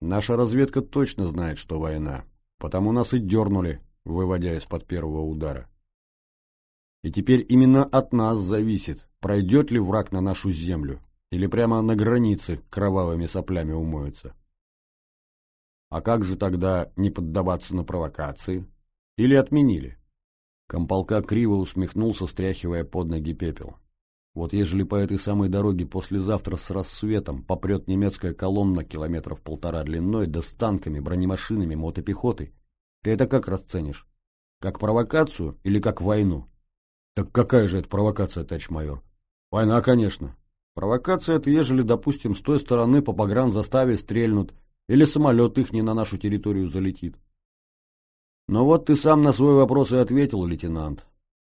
наша разведка точно знает, что война, потому нас и дернули, выводя из-под первого удара. И теперь именно от нас зависит, пройдет ли враг на нашу землю, или прямо на границе кровавыми соплями умоются. А как же тогда не поддаваться на провокации? Или отменили? Комполка криво усмехнулся, стряхивая под ноги пепел. Вот ежели по этой самой дороге послезавтра с рассветом попрет немецкая колонна километров полтора длиной, да с танками, бронемашинами, мотопехотой, ты это как расценишь? Как провокацию или как войну? Так какая же это провокация, товарищ майор? Война, конечно. Провокация это, ежели, допустим, с той стороны по погранзаставе стрельнут, или самолет их не на нашу территорию залетит. Но вот ты сам на свой вопрос и ответил, лейтенант.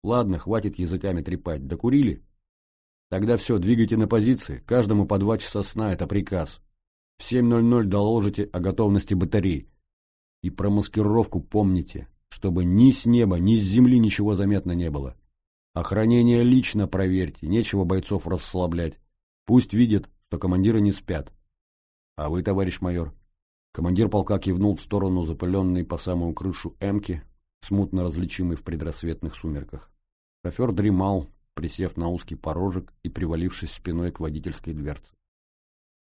Ладно, хватит языками трепать. Докурили? Тогда все, двигайте на позиции. Каждому по два часа сна, это приказ. В 7.00 доложите о готовности батарей. И про маскировку помните, чтобы ни с неба, ни с земли ничего заметно не было. Охранение лично проверьте, нечего бойцов расслаблять. Пусть видят, что командиры не спят. А вы, товарищ майор? Командир полка кивнул в сторону запыленной по самую крышу эмки, смутно различимой в предрассветных сумерках. Шофер дремал, присев на узкий порожек и привалившись спиной к водительской дверце.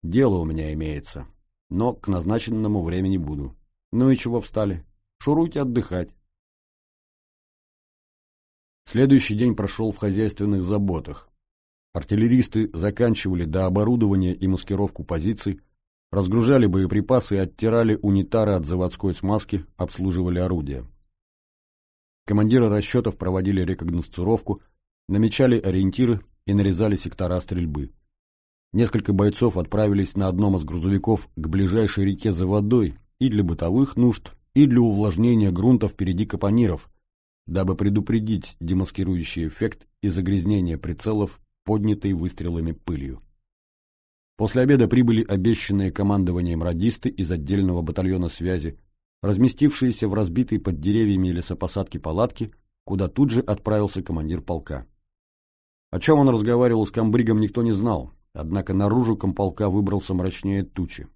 «Дело у меня имеется, но к назначенному времени буду. Ну и чего встали? Шуруйте отдыхать». Следующий день прошел в хозяйственных заботах. Артиллеристы заканчивали до оборудования и маскировку позиций, разгружали боеприпасы и оттирали унитары от заводской смазки, обслуживали орудия. Командиры расчетов проводили рекогносцировку, намечали ориентиры и нарезали сектора стрельбы. Несколько бойцов отправились на одном из грузовиков к ближайшей реке за водой и для бытовых нужд, и для увлажнения грунта впереди капониров, дабы предупредить демаскирующий эффект и загрязнение прицелов, поднятой выстрелами пылью. После обеда прибыли обещанные командованием радисты из отдельного батальона связи, разместившиеся в разбитой под деревьями лесопосадки палатки, куда тут же отправился командир полка. О чем он разговаривал с комбригом, никто не знал, однако наружу комполка выбрался мрачнее тучи.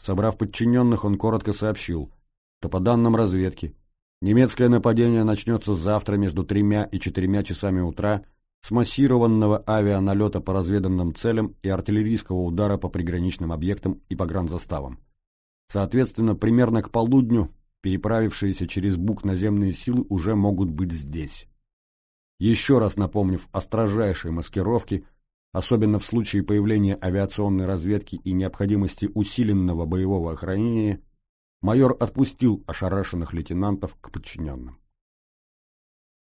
Собрав подчиненных, он коротко сообщил, что по данным разведки, немецкое нападение начнется завтра между тремя и четырьмя часами утра с массированного авианалета по разведанным целям и артиллерийского удара по приграничным объектам и погранзаставам. Соответственно, примерно к полудню переправившиеся через Буг наземные силы уже могут быть здесь. Еще раз напомнив о строжайшей маскировке, особенно в случае появления авиационной разведки и необходимости усиленного боевого охранения, майор отпустил ошарашенных лейтенантов к подчиненным.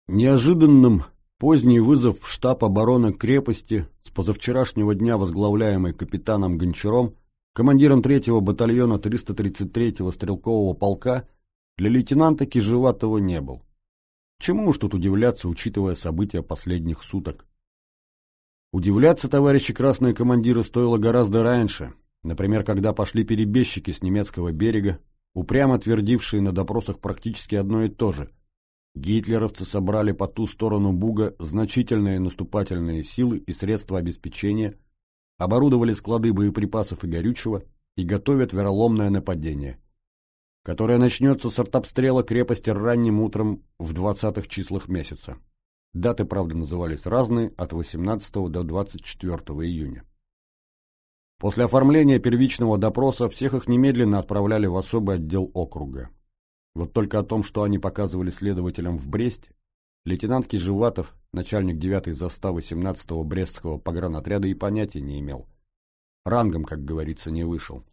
Неожиданным Поздний вызов в штаб обороны крепости с позавчерашнего дня возглавляемый капитаном Гончаром, командиром 3-го батальона 333-го стрелкового полка, для лейтенанта Кижеватого не был. Чему уж тут удивляться, учитывая события последних суток? Удивляться, товарищи красные командиры, стоило гораздо раньше, например, когда пошли перебежчики с немецкого берега, упрямо твердившие на допросах практически одно и то же – Гитлеровцы собрали по ту сторону Буга значительные наступательные силы и средства обеспечения, оборудовали склады боеприпасов и горючего и готовят вероломное нападение, которое начнется с артобстрела крепости ранним утром в 20-х числах месяца. Даты, правда, назывались разные, от 18 до 24 июня. После оформления первичного допроса всех их немедленно отправляли в особый отдел округа. Вот только о том, что они показывали следователям в Бресте, лейтенант Кижеватов, начальник 9-й заставы 17-го Брестского погранотряда, и понятия не имел. Рангом, как говорится, не вышел.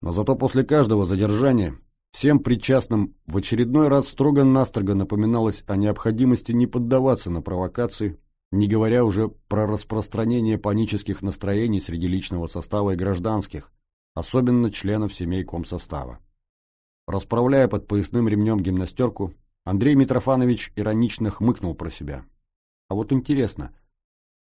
Но зато после каждого задержания всем причастным в очередной раз строго-настрого напоминалось о необходимости не поддаваться на провокации, не говоря уже про распространение панических настроений среди личного состава и гражданских, особенно членов семей комсостава. Расправляя под поясным ремнем гимнастерку, Андрей Митрофанович иронично хмыкнул про себя. А вот интересно,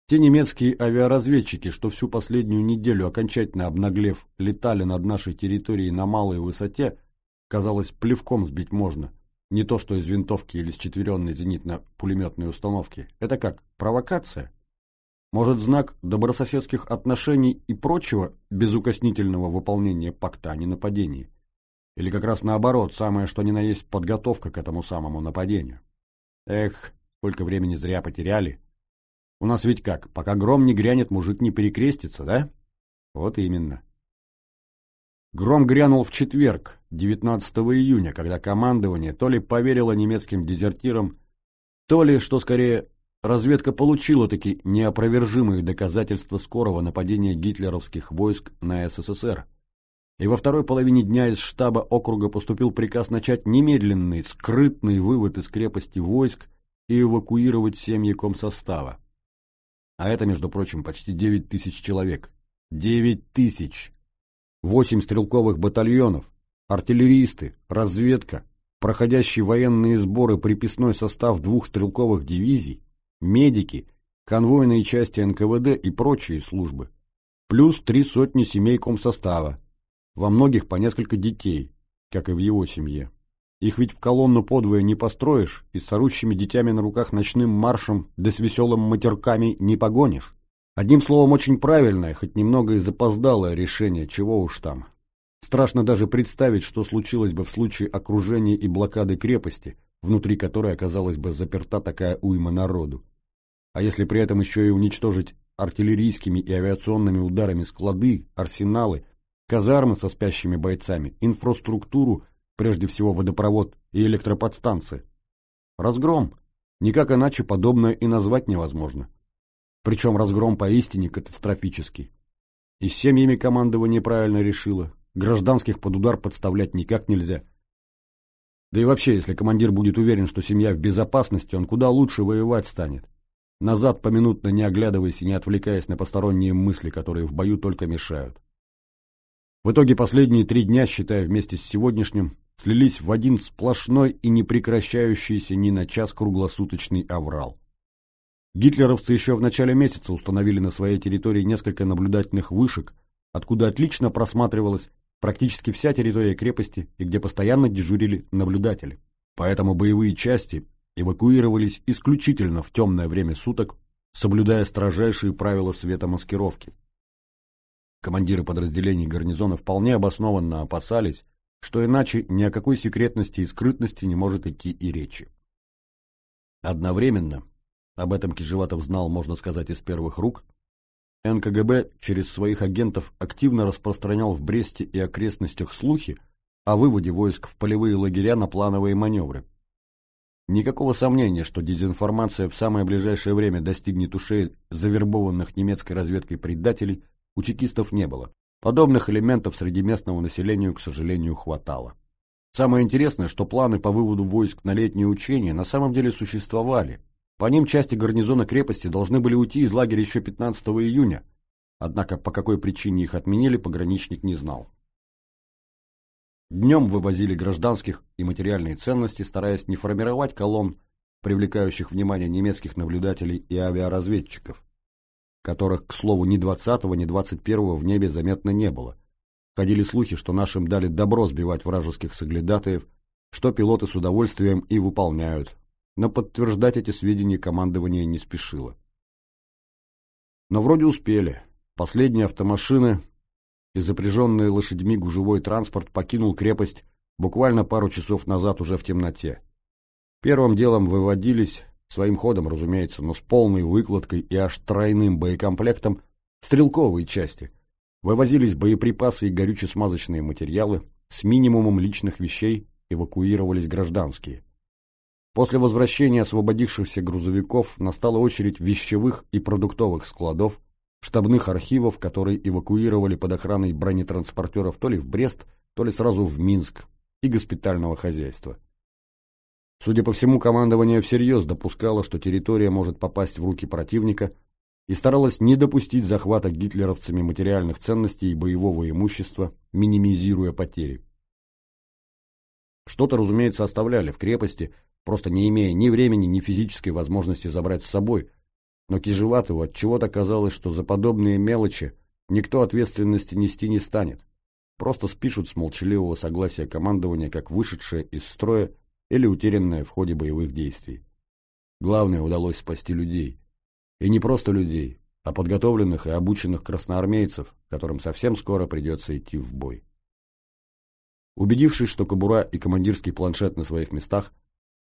те немецкие авиаразведчики, что всю последнюю неделю, окончательно обнаглев, летали над нашей территорией на малой высоте, казалось, плевком сбить можно, не то что из винтовки или с четверенной зенитно-пулеметной установки. Это как, провокация? Может, знак добрососедских отношений и прочего безукоснительного выполнения пакта о ненападении? Или как раз наоборот, самое что ни на есть подготовка к этому самому нападению. Эх, сколько времени зря потеряли. У нас ведь как, пока гром не грянет, мужик не перекрестится, да? Вот именно. Гром грянул в четверг, 19 июня, когда командование то ли поверило немецким дезертирам, то ли, что скорее, разведка получила таки неопровержимые доказательства скорого нападения гитлеровских войск на СССР и во второй половине дня из штаба округа поступил приказ начать немедленный, скрытный вывод из крепости войск и эвакуировать семьи комсостава. А это, между прочим, почти 9 тысяч человек. 9 тысяч! Восемь стрелковых батальонов, артиллеристы, разведка, проходящий военные сборы приписной состав двух стрелковых дивизий, медики, конвойные части НКВД и прочие службы. Плюс три сотни семей комсостава, во многих по несколько детей, как и в его семье. Их ведь в колонну подвое не построишь, и с орущими детьми на руках ночным маршем да с веселым матерками не погонишь. Одним словом, очень правильное, хоть немного и запоздалое решение, чего уж там. Страшно даже представить, что случилось бы в случае окружения и блокады крепости, внутри которой оказалась бы заперта такая уйма народу. А если при этом еще и уничтожить артиллерийскими и авиационными ударами склады, арсеналы, казармы со спящими бойцами, инфраструктуру, прежде всего водопровод и электроподстанции. Разгром. Никак иначе подобное и назвать невозможно. Причем разгром поистине катастрофический. И семьями командование правильно решило. Гражданских под удар подставлять никак нельзя. Да и вообще, если командир будет уверен, что семья в безопасности, он куда лучше воевать станет. Назад поминутно не оглядываясь и не отвлекаясь на посторонние мысли, которые в бою только мешают. В итоге последние три дня, считая вместе с сегодняшним, слились в один сплошной и непрекращающийся ни на час круглосуточный аврал. Гитлеровцы еще в начале месяца установили на своей территории несколько наблюдательных вышек, откуда отлично просматривалась практически вся территория крепости и где постоянно дежурили наблюдатели. Поэтому боевые части эвакуировались исключительно в темное время суток, соблюдая строжайшие правила светомаскировки. Командиры подразделений гарнизона вполне обоснованно опасались, что иначе ни о какой секретности и скрытности не может идти и речи. Одновременно, об этом Кижеватов знал, можно сказать, из первых рук, НКГБ через своих агентов активно распространял в Бресте и окрестностях слухи о выводе войск в полевые лагеря на плановые маневры. Никакого сомнения, что дезинформация в самое ближайшее время достигнет ушей завербованных немецкой разведкой предателей, у чекистов не было. Подобных элементов среди местного населения, к сожалению, хватало. Самое интересное, что планы по выводу войск на летние учения на самом деле существовали, по ним части гарнизона крепости должны были уйти из лагеря еще 15 июня, однако по какой причине их отменили, пограничник не знал. Днем вывозили гражданских и материальные ценности, стараясь не формировать колонн, привлекающих внимание немецких наблюдателей и авиаразведчиков, которых, к слову, ни 20-го, ни 21-го в небе заметно не было. Ходили слухи, что нашим дали добро сбивать вражеских соглядатаев, что пилоты с удовольствием и выполняют, но подтверждать эти сведения командование не спешило. Но вроде успели. Последние автомашины и запряженные лошадьми гужевой транспорт покинул крепость буквально пару часов назад уже в темноте. Первым делом выводились, своим ходом, разумеется, но с полной выкладкой и аж тройным боекомплектом, стрелковые части. Вывозились боеприпасы и горюче-смазочные материалы, с минимумом личных вещей эвакуировались гражданские. После возвращения освободившихся грузовиков настала очередь вещевых и продуктовых складов, штабных архивов, которые эвакуировали под охраной бронетранспортеров то ли в Брест, то ли сразу в Минск, и госпитального хозяйства. Судя по всему, командование всерьез допускало, что территория может попасть в руки противника и старалось не допустить захвата гитлеровцами материальных ценностей и боевого имущества, минимизируя потери. Что-то, разумеется, оставляли в крепости – просто не имея ни времени, ни физической возможности забрать с собой. Но Кижеватову от чего то казалось, что за подобные мелочи никто ответственности нести не станет. Просто спишут с молчаливого согласия командования как вышедшее из строя или утерянное в ходе боевых действий. Главное, удалось спасти людей. И не просто людей, а подготовленных и обученных красноармейцев, которым совсем скоро придется идти в бой. Убедившись, что кобура и командирский планшет на своих местах,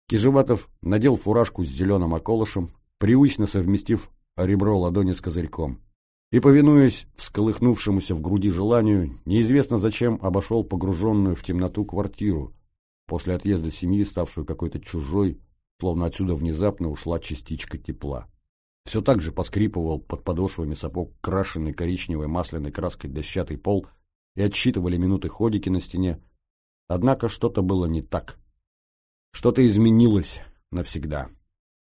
Кижеватов надел фуражку с зеленым околышем, привычно совместив ребро ладони с козырьком. И, повинуясь всколыхнувшемуся в груди желанию, неизвестно зачем обошел погруженную в темноту квартиру, после отъезда семьи, ставшую какой-то чужой, словно отсюда внезапно ушла частичка тепла. Все так же поскрипывал под подошвами сапог крашенный коричневой масляной краской дощатый пол и отсчитывали минуты ходики на стене. Однако что-то было не так. Что-то изменилось навсегда,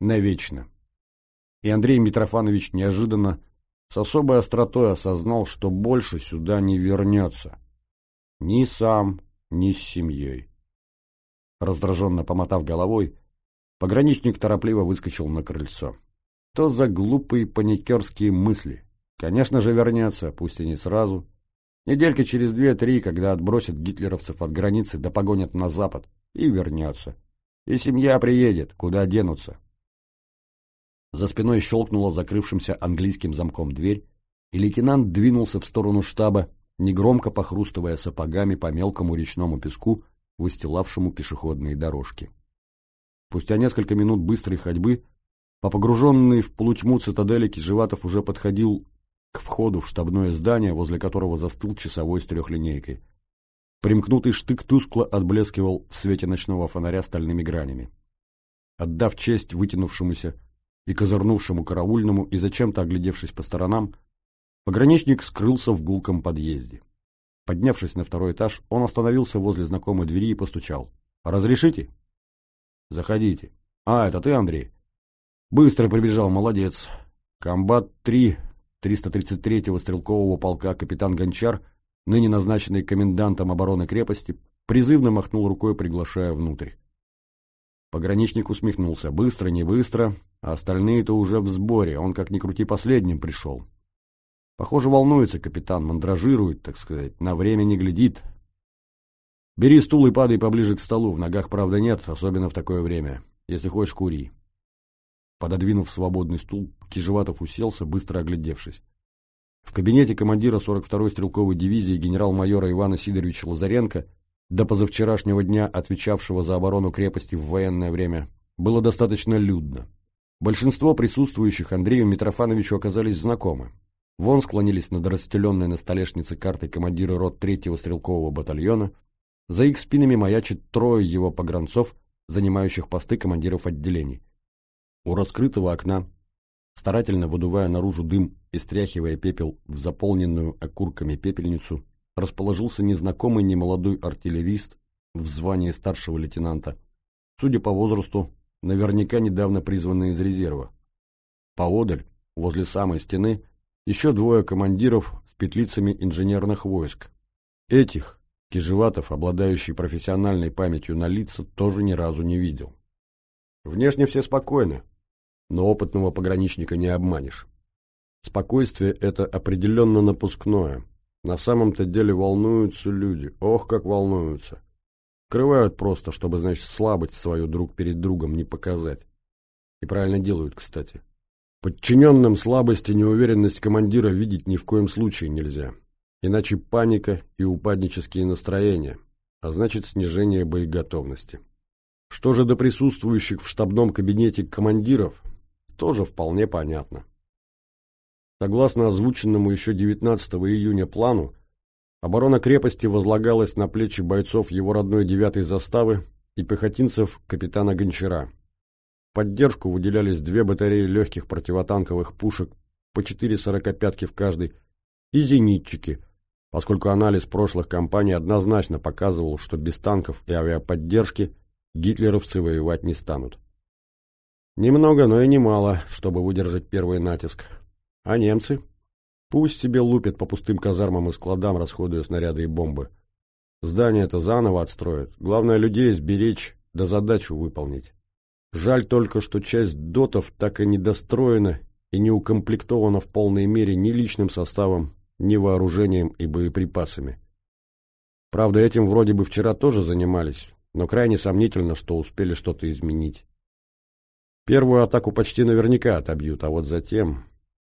навечно. И Андрей Митрофанович неожиданно, с особой остротой осознал, что больше сюда не вернется. Ни сам, ни с семьей. Раздраженно помотав головой, пограничник торопливо выскочил на крыльцо. То за глупые паникерские мысли. Конечно же вернется, пусть и не сразу. Неделька через две-три, когда отбросят гитлеровцев от границы да погонят на запад, и вернется. И семья приедет, куда денутся. За спиной щелкнула закрывшимся английским замком дверь, и лейтенант двинулся в сторону штаба, негромко похрустывая сапогами по мелкому речному песку, выстилавшему пешеходные дорожки. Спустя несколько минут быстрой ходьбы по погруженной в полутьму цитадели Кижеватов уже подходил к входу в штабное здание, возле которого застыл часовой с трехлинейкой. Примкнутый штык тускло отблескивал в свете ночного фонаря стальными гранями. Отдав честь вытянувшемуся и козырнувшему караульному и зачем-то оглядевшись по сторонам, пограничник скрылся в гулком подъезде. Поднявшись на второй этаж, он остановился возле знакомой двери и постучал. «Разрешите?» «Заходите». «А, это ты, Андрей?» «Быстро прибежал, молодец. Комбат 3 333-го стрелкового полка капитан Гончар, ныне назначенный комендантом обороны крепости, призывно махнул рукой, приглашая внутрь. Пограничник усмехнулся. Быстро, не быстро, а остальные-то уже в сборе, он как ни крути последним пришел. Похоже, волнуется капитан, мандражирует, так сказать, на время не глядит. Бери стул и падай поближе к столу, в ногах, правда, нет, особенно в такое время. Если хочешь, кури. Пододвинув свободный стул, Кижеватов уселся, быстро оглядевшись. В кабинете командира 42-й стрелковой дивизии генерал-майора Ивана Сидоровича Лазаренко, до позавчерашнего дня отвечавшего за оборону крепости в военное время, было достаточно людно. Большинство присутствующих Андрею Митрофановичу оказались знакомы. Вон склонились над расстеленной на столешнице картой командира рот 3-го стрелкового батальона. За их спинами маячит трое его погранцов, занимающих посты командиров отделений. У раскрытого окна, старательно выдувая наружу дым и стряхивая пепел в заполненную окурками пепельницу, расположился незнакомый немолодой артиллерист в звании старшего лейтенанта, судя по возрасту, наверняка недавно призванный из резерва. Поодаль, возле самой стены, еще двое командиров с петлицами инженерных войск. Этих, Кижеватов, обладающий профессиональной памятью на лица, тоже ни разу не видел. Внешне все спокойны, но опытного пограничника не обманешь. Спокойствие – это определенно напускное. На самом-то деле волнуются люди. Ох, как волнуются. Крывают просто, чтобы, значит, слабость свою друг перед другом не показать. И правильно делают, кстати. Подчиненным слабость и неуверенность командира видеть ни в коем случае нельзя. Иначе паника и упаднические настроения, а значит снижение боеготовности. Что же до присутствующих в штабном кабинете командиров, тоже вполне понятно. Согласно озвученному еще 19 июня плану, оборона крепости возлагалась на плечи бойцов его родной 9-й заставы и пехотинцев капитана Гончара. В поддержку выделялись две батареи легких противотанковых пушек по 4 сорокопятки в каждой и зенитчики, поскольку анализ прошлых кампаний однозначно показывал, что без танков и авиаподдержки гитлеровцы воевать не станут. Немного, но и немало, чтобы выдержать первый натиск. А немцы? Пусть себе лупят по пустым казармам и складам, расходуя снаряды и бомбы. Здание это заново отстроят. Главное, людей сберечь, да задачу выполнить. Жаль только, что часть дотов так и не достроена и не укомплектована в полной мере ни личным составом, ни вооружением и боеприпасами. Правда, этим вроде бы вчера тоже занимались, но крайне сомнительно, что успели что-то изменить. Первую атаку почти наверняка отобьют, а вот затем...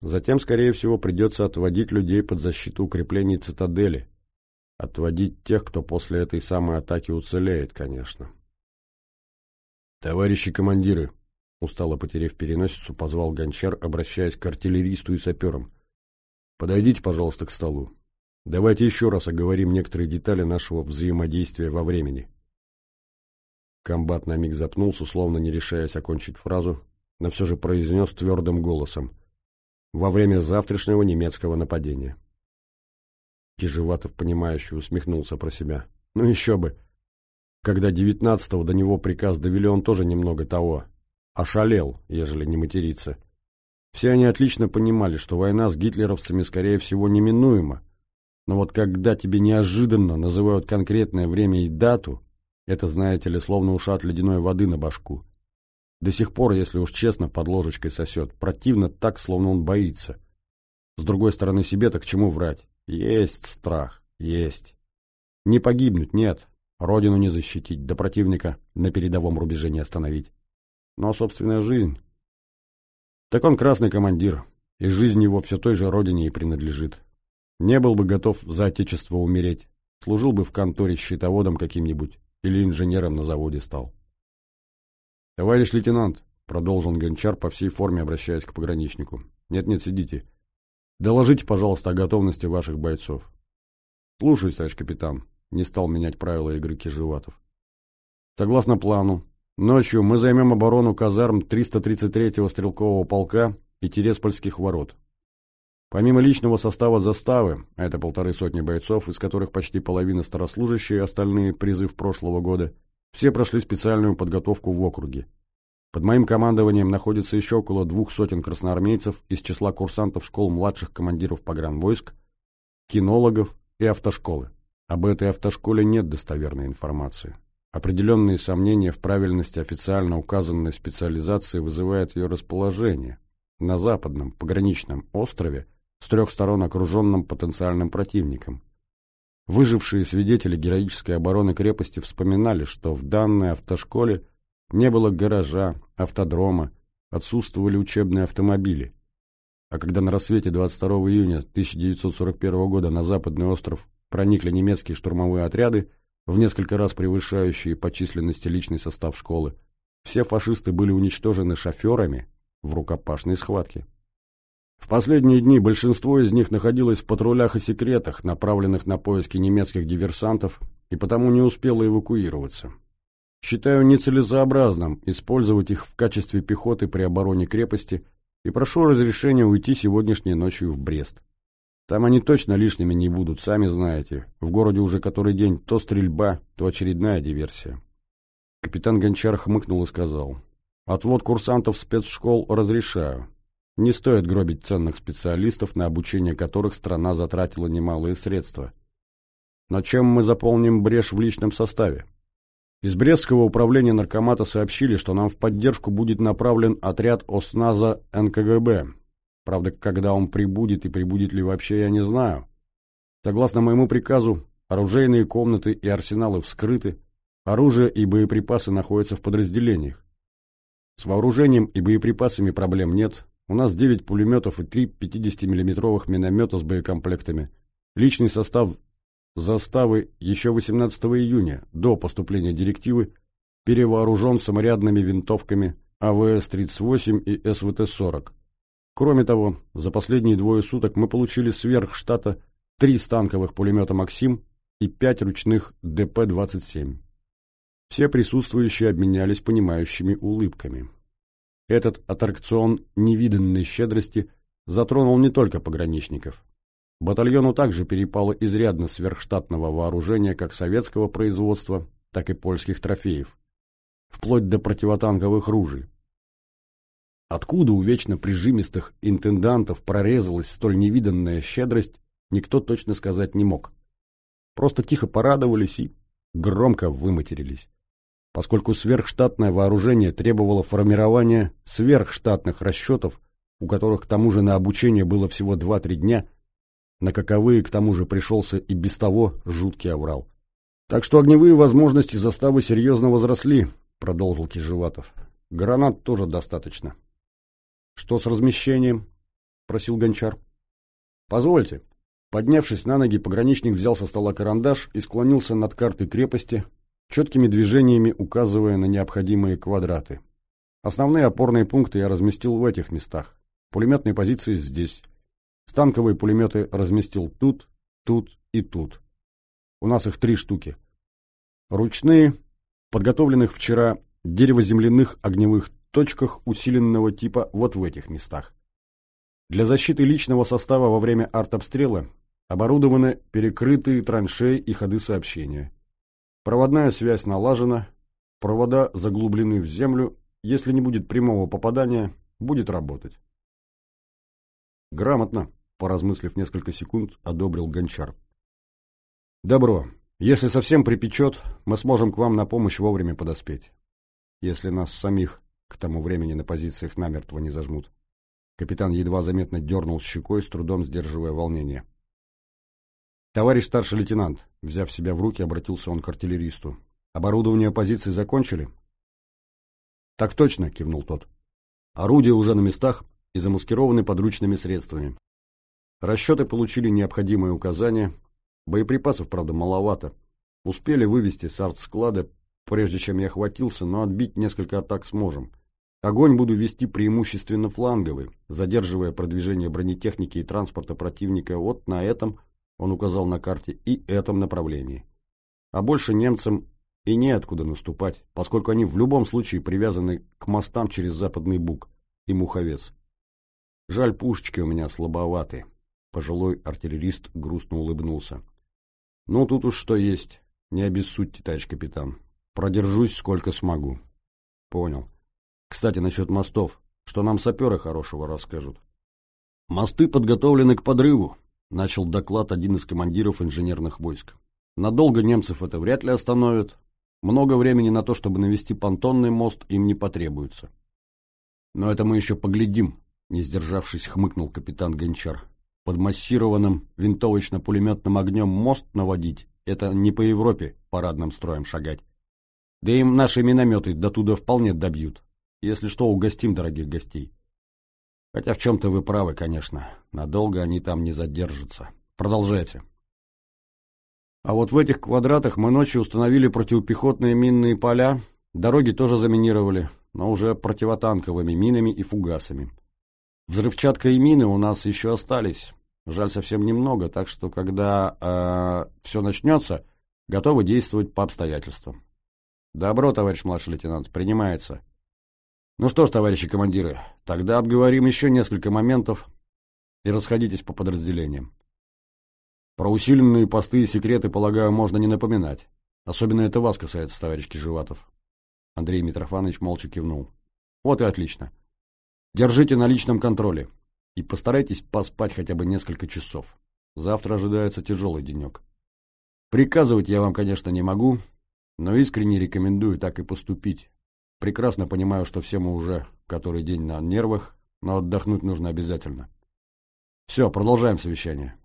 Затем, скорее всего, придется отводить людей под защиту укреплений цитадели. Отводить тех, кто после этой самой атаки уцелеет, конечно. «Товарищи командиры!» Устало потеряв переносицу, позвал гончар, обращаясь к артиллеристу и саперам. «Подойдите, пожалуйста, к столу. Давайте еще раз оговорим некоторые детали нашего взаимодействия во времени». Комбат на миг запнулся, словно не решаясь окончить фразу, но все же произнес твердым голосом. «Во время завтрашнего немецкого нападения». Кижеватов, понимающе усмехнулся про себя. «Ну еще бы! Когда девятнадцатого до него приказ довели, он тоже немного того. Ошалел, ежели не материться. Все они отлично понимали, что война с гитлеровцами, скорее всего, неминуема. Но вот когда тебе неожиданно называют конкретное время и дату, это, знаете ли, словно ушат ледяной воды на башку. До сих пор, если уж честно, под ложечкой сосет. Противно так, словно он боится. С другой стороны, себе-то к чему врать? Есть страх, есть. Не погибнуть, нет. Родину не защитить, до противника на передовом рубеже не остановить. Но собственная жизнь... Так он красный командир, и жизнь его все той же родине и принадлежит. Не был бы готов за отечество умереть, служил бы в конторе счетоводом каким-нибудь или инженером на заводе стал. «Товарищ лейтенант», — продолжил Гончар по всей форме, обращаясь к пограничнику. «Нет-нет, сидите. Доложите, пожалуйста, о готовности ваших бойцов». «Слушаюсь, товарищ капитан», — не стал менять правила игры Кижеватов. «Согласно плану, ночью мы займем оборону казарм 333-го стрелкового полка и Тереспольских ворот. Помимо личного состава заставы, это полторы сотни бойцов, из которых почти половина старослужащие, остальные призыв прошлого года, все прошли специальную подготовку в округе. Под моим командованием находится еще около двух сотен красноармейцев из числа курсантов школ младших командиров погранвойск, кинологов и автошколы. Об этой автошколе нет достоверной информации. Определенные сомнения в правильности официально указанной специализации вызывает ее расположение. На западном, пограничном острове, с трех сторон окруженном потенциальным противником. Выжившие свидетели героической обороны крепости вспоминали, что в данной автошколе не было гаража, автодрома, отсутствовали учебные автомобили. А когда на рассвете 22 июня 1941 года на западный остров проникли немецкие штурмовые отряды, в несколько раз превышающие по численности личный состав школы, все фашисты были уничтожены шоферами в рукопашной схватке. В последние дни большинство из них находилось в патрулях и секретах, направленных на поиски немецких диверсантов, и потому не успело эвакуироваться. Считаю нецелесообразным использовать их в качестве пехоты при обороне крепости и прошу разрешения уйти сегодняшней ночью в Брест. Там они точно лишними не будут, сами знаете. В городе уже который день то стрельба, то очередная диверсия. Капитан Гончар хмыкнул и сказал. Отвод курсантов спецшкол разрешаю. Не стоит гробить ценных специалистов, на обучение которых страна затратила немалые средства. Но чем мы заполним брешь в личном составе? Из Брестского управления наркомата сообщили, что нам в поддержку будет направлен отряд ОСНАЗа НКГБ. Правда, когда он прибудет и прибудет ли вообще, я не знаю. Согласно моему приказу, оружейные комнаты и арсеналы вскрыты, оружие и боеприпасы находятся в подразделениях. С вооружением и боеприпасами проблем нет. У нас 9 пулеметов и 3 50-миллиметровых миномета с боекомплектами. Личный состав заставы еще 18 июня, до поступления директивы, перевооружен саморядными винтовками АВС-38 и СВТ-40. Кроме того, за последние двое суток мы получили сверх штата три станковых пулемета «Максим» и пять ручных ДП-27. Все присутствующие обменялись понимающими улыбками. Этот аттракцион невиданной щедрости затронул не только пограничников. Батальону также перепало изрядно сверхштатного вооружения как советского производства, так и польских трофеев, вплоть до противотанковых ружей. Откуда у вечно прижимистых интендантов прорезалась столь невиданная щедрость, никто точно сказать не мог. Просто тихо порадовались и громко выматерились. Поскольку сверхштатное вооружение требовало формирования сверхштатных расчетов, у которых к тому же на обучение было всего 2-3 дня, на каковые к тому же пришелся и без того жуткий оврал. «Так что огневые возможности заставы серьезно возросли», — продолжил Кижеватов. «Гранат тоже достаточно». «Что с размещением?» — просил Гончар. «Позвольте». Поднявшись на ноги, пограничник взял со стола карандаш и склонился над картой крепости, четкими движениями указывая на необходимые квадраты. Основные опорные пункты я разместил в этих местах. Пулеметные позиции здесь. Станковые пулеметы разместил тут, тут и тут. У нас их три штуки. Ручные, подготовленных вчера, деревоземляных огневых точках усиленного типа вот в этих местах. Для защиты личного состава во время артобстрела оборудованы перекрытые траншеи и ходы сообщения. Проводная связь налажена, провода заглублены в землю, если не будет прямого попадания, будет работать. Грамотно, поразмыслив несколько секунд, одобрил Гончар. Добро. Если совсем припечет, мы сможем к вам на помощь вовремя подоспеть. Если нас самих к тому времени на позициях намертво не зажмут. Капитан едва заметно дернул щекой, с трудом сдерживая волнение. Товарищ старший лейтенант, взяв себя в руки, обратился он к артиллеристу. Оборудование позиции закончили? Так точно, кивнул тот. Орудия уже на местах и замаскированы подручными средствами. Расчеты получили необходимые указания. Боеприпасов, правда, маловато. Успели вывести с артсклада, прежде чем я хватился, но отбить несколько атак сможем. Огонь буду вести преимущественно фланговый, задерживая продвижение бронетехники и транспорта противника вот на этом, он указал на карте, и этом направлении. А больше немцам и неоткуда наступать, поскольку они в любом случае привязаны к мостам через Западный Буг и Муховец. Жаль, пушечки у меня слабоваты. Пожилой артиллерист грустно улыбнулся. Ну, тут уж что есть. Не обессудьте, товарищ капитан. Продержусь, сколько смогу. Понял. Кстати, насчет мостов. Что нам саперы хорошего расскажут? Мосты подготовлены к подрыву, начал доклад один из командиров инженерных войск. Надолго немцев это вряд ли остановит. Много времени на то, чтобы навести понтонный мост, им не потребуется. Но это мы еще поглядим, не сдержавшись, хмыкнул капитан Гончар. Под массированным винтовочно-пулеметным огнем мост наводить — это не по Европе парадным строем шагать. Да им наши минометы до туда вполне добьют. Если что, угостим дорогих гостей. Хотя в чем-то вы правы, конечно. Надолго они там не задержатся. Продолжайте. А вот в этих квадратах мы ночью установили противопехотные минные поля, дороги тоже заминировали, но уже противотанковыми минами и фугасами. Взрывчатка и мины у нас еще остались, жаль совсем немного, так что когда э, все начнется, готовы действовать по обстоятельствам. Добро, товарищ младший лейтенант, принимается. Ну что ж, товарищи командиры, тогда обговорим еще несколько моментов и расходитесь по подразделениям. Про усиленные посты и секреты, полагаю, можно не напоминать. Особенно это вас касается, товарищ Кижеватов. Андрей Митрофанович молча кивнул. Вот и отлично. Держите на личном контроле. И постарайтесь поспать хотя бы несколько часов. Завтра ожидается тяжелый денек. Приказывать я вам, конечно, не могу, но искренне рекомендую так и поступить. Прекрасно понимаю, что все мы уже который день на нервах, но отдохнуть нужно обязательно. Все, продолжаем совещание.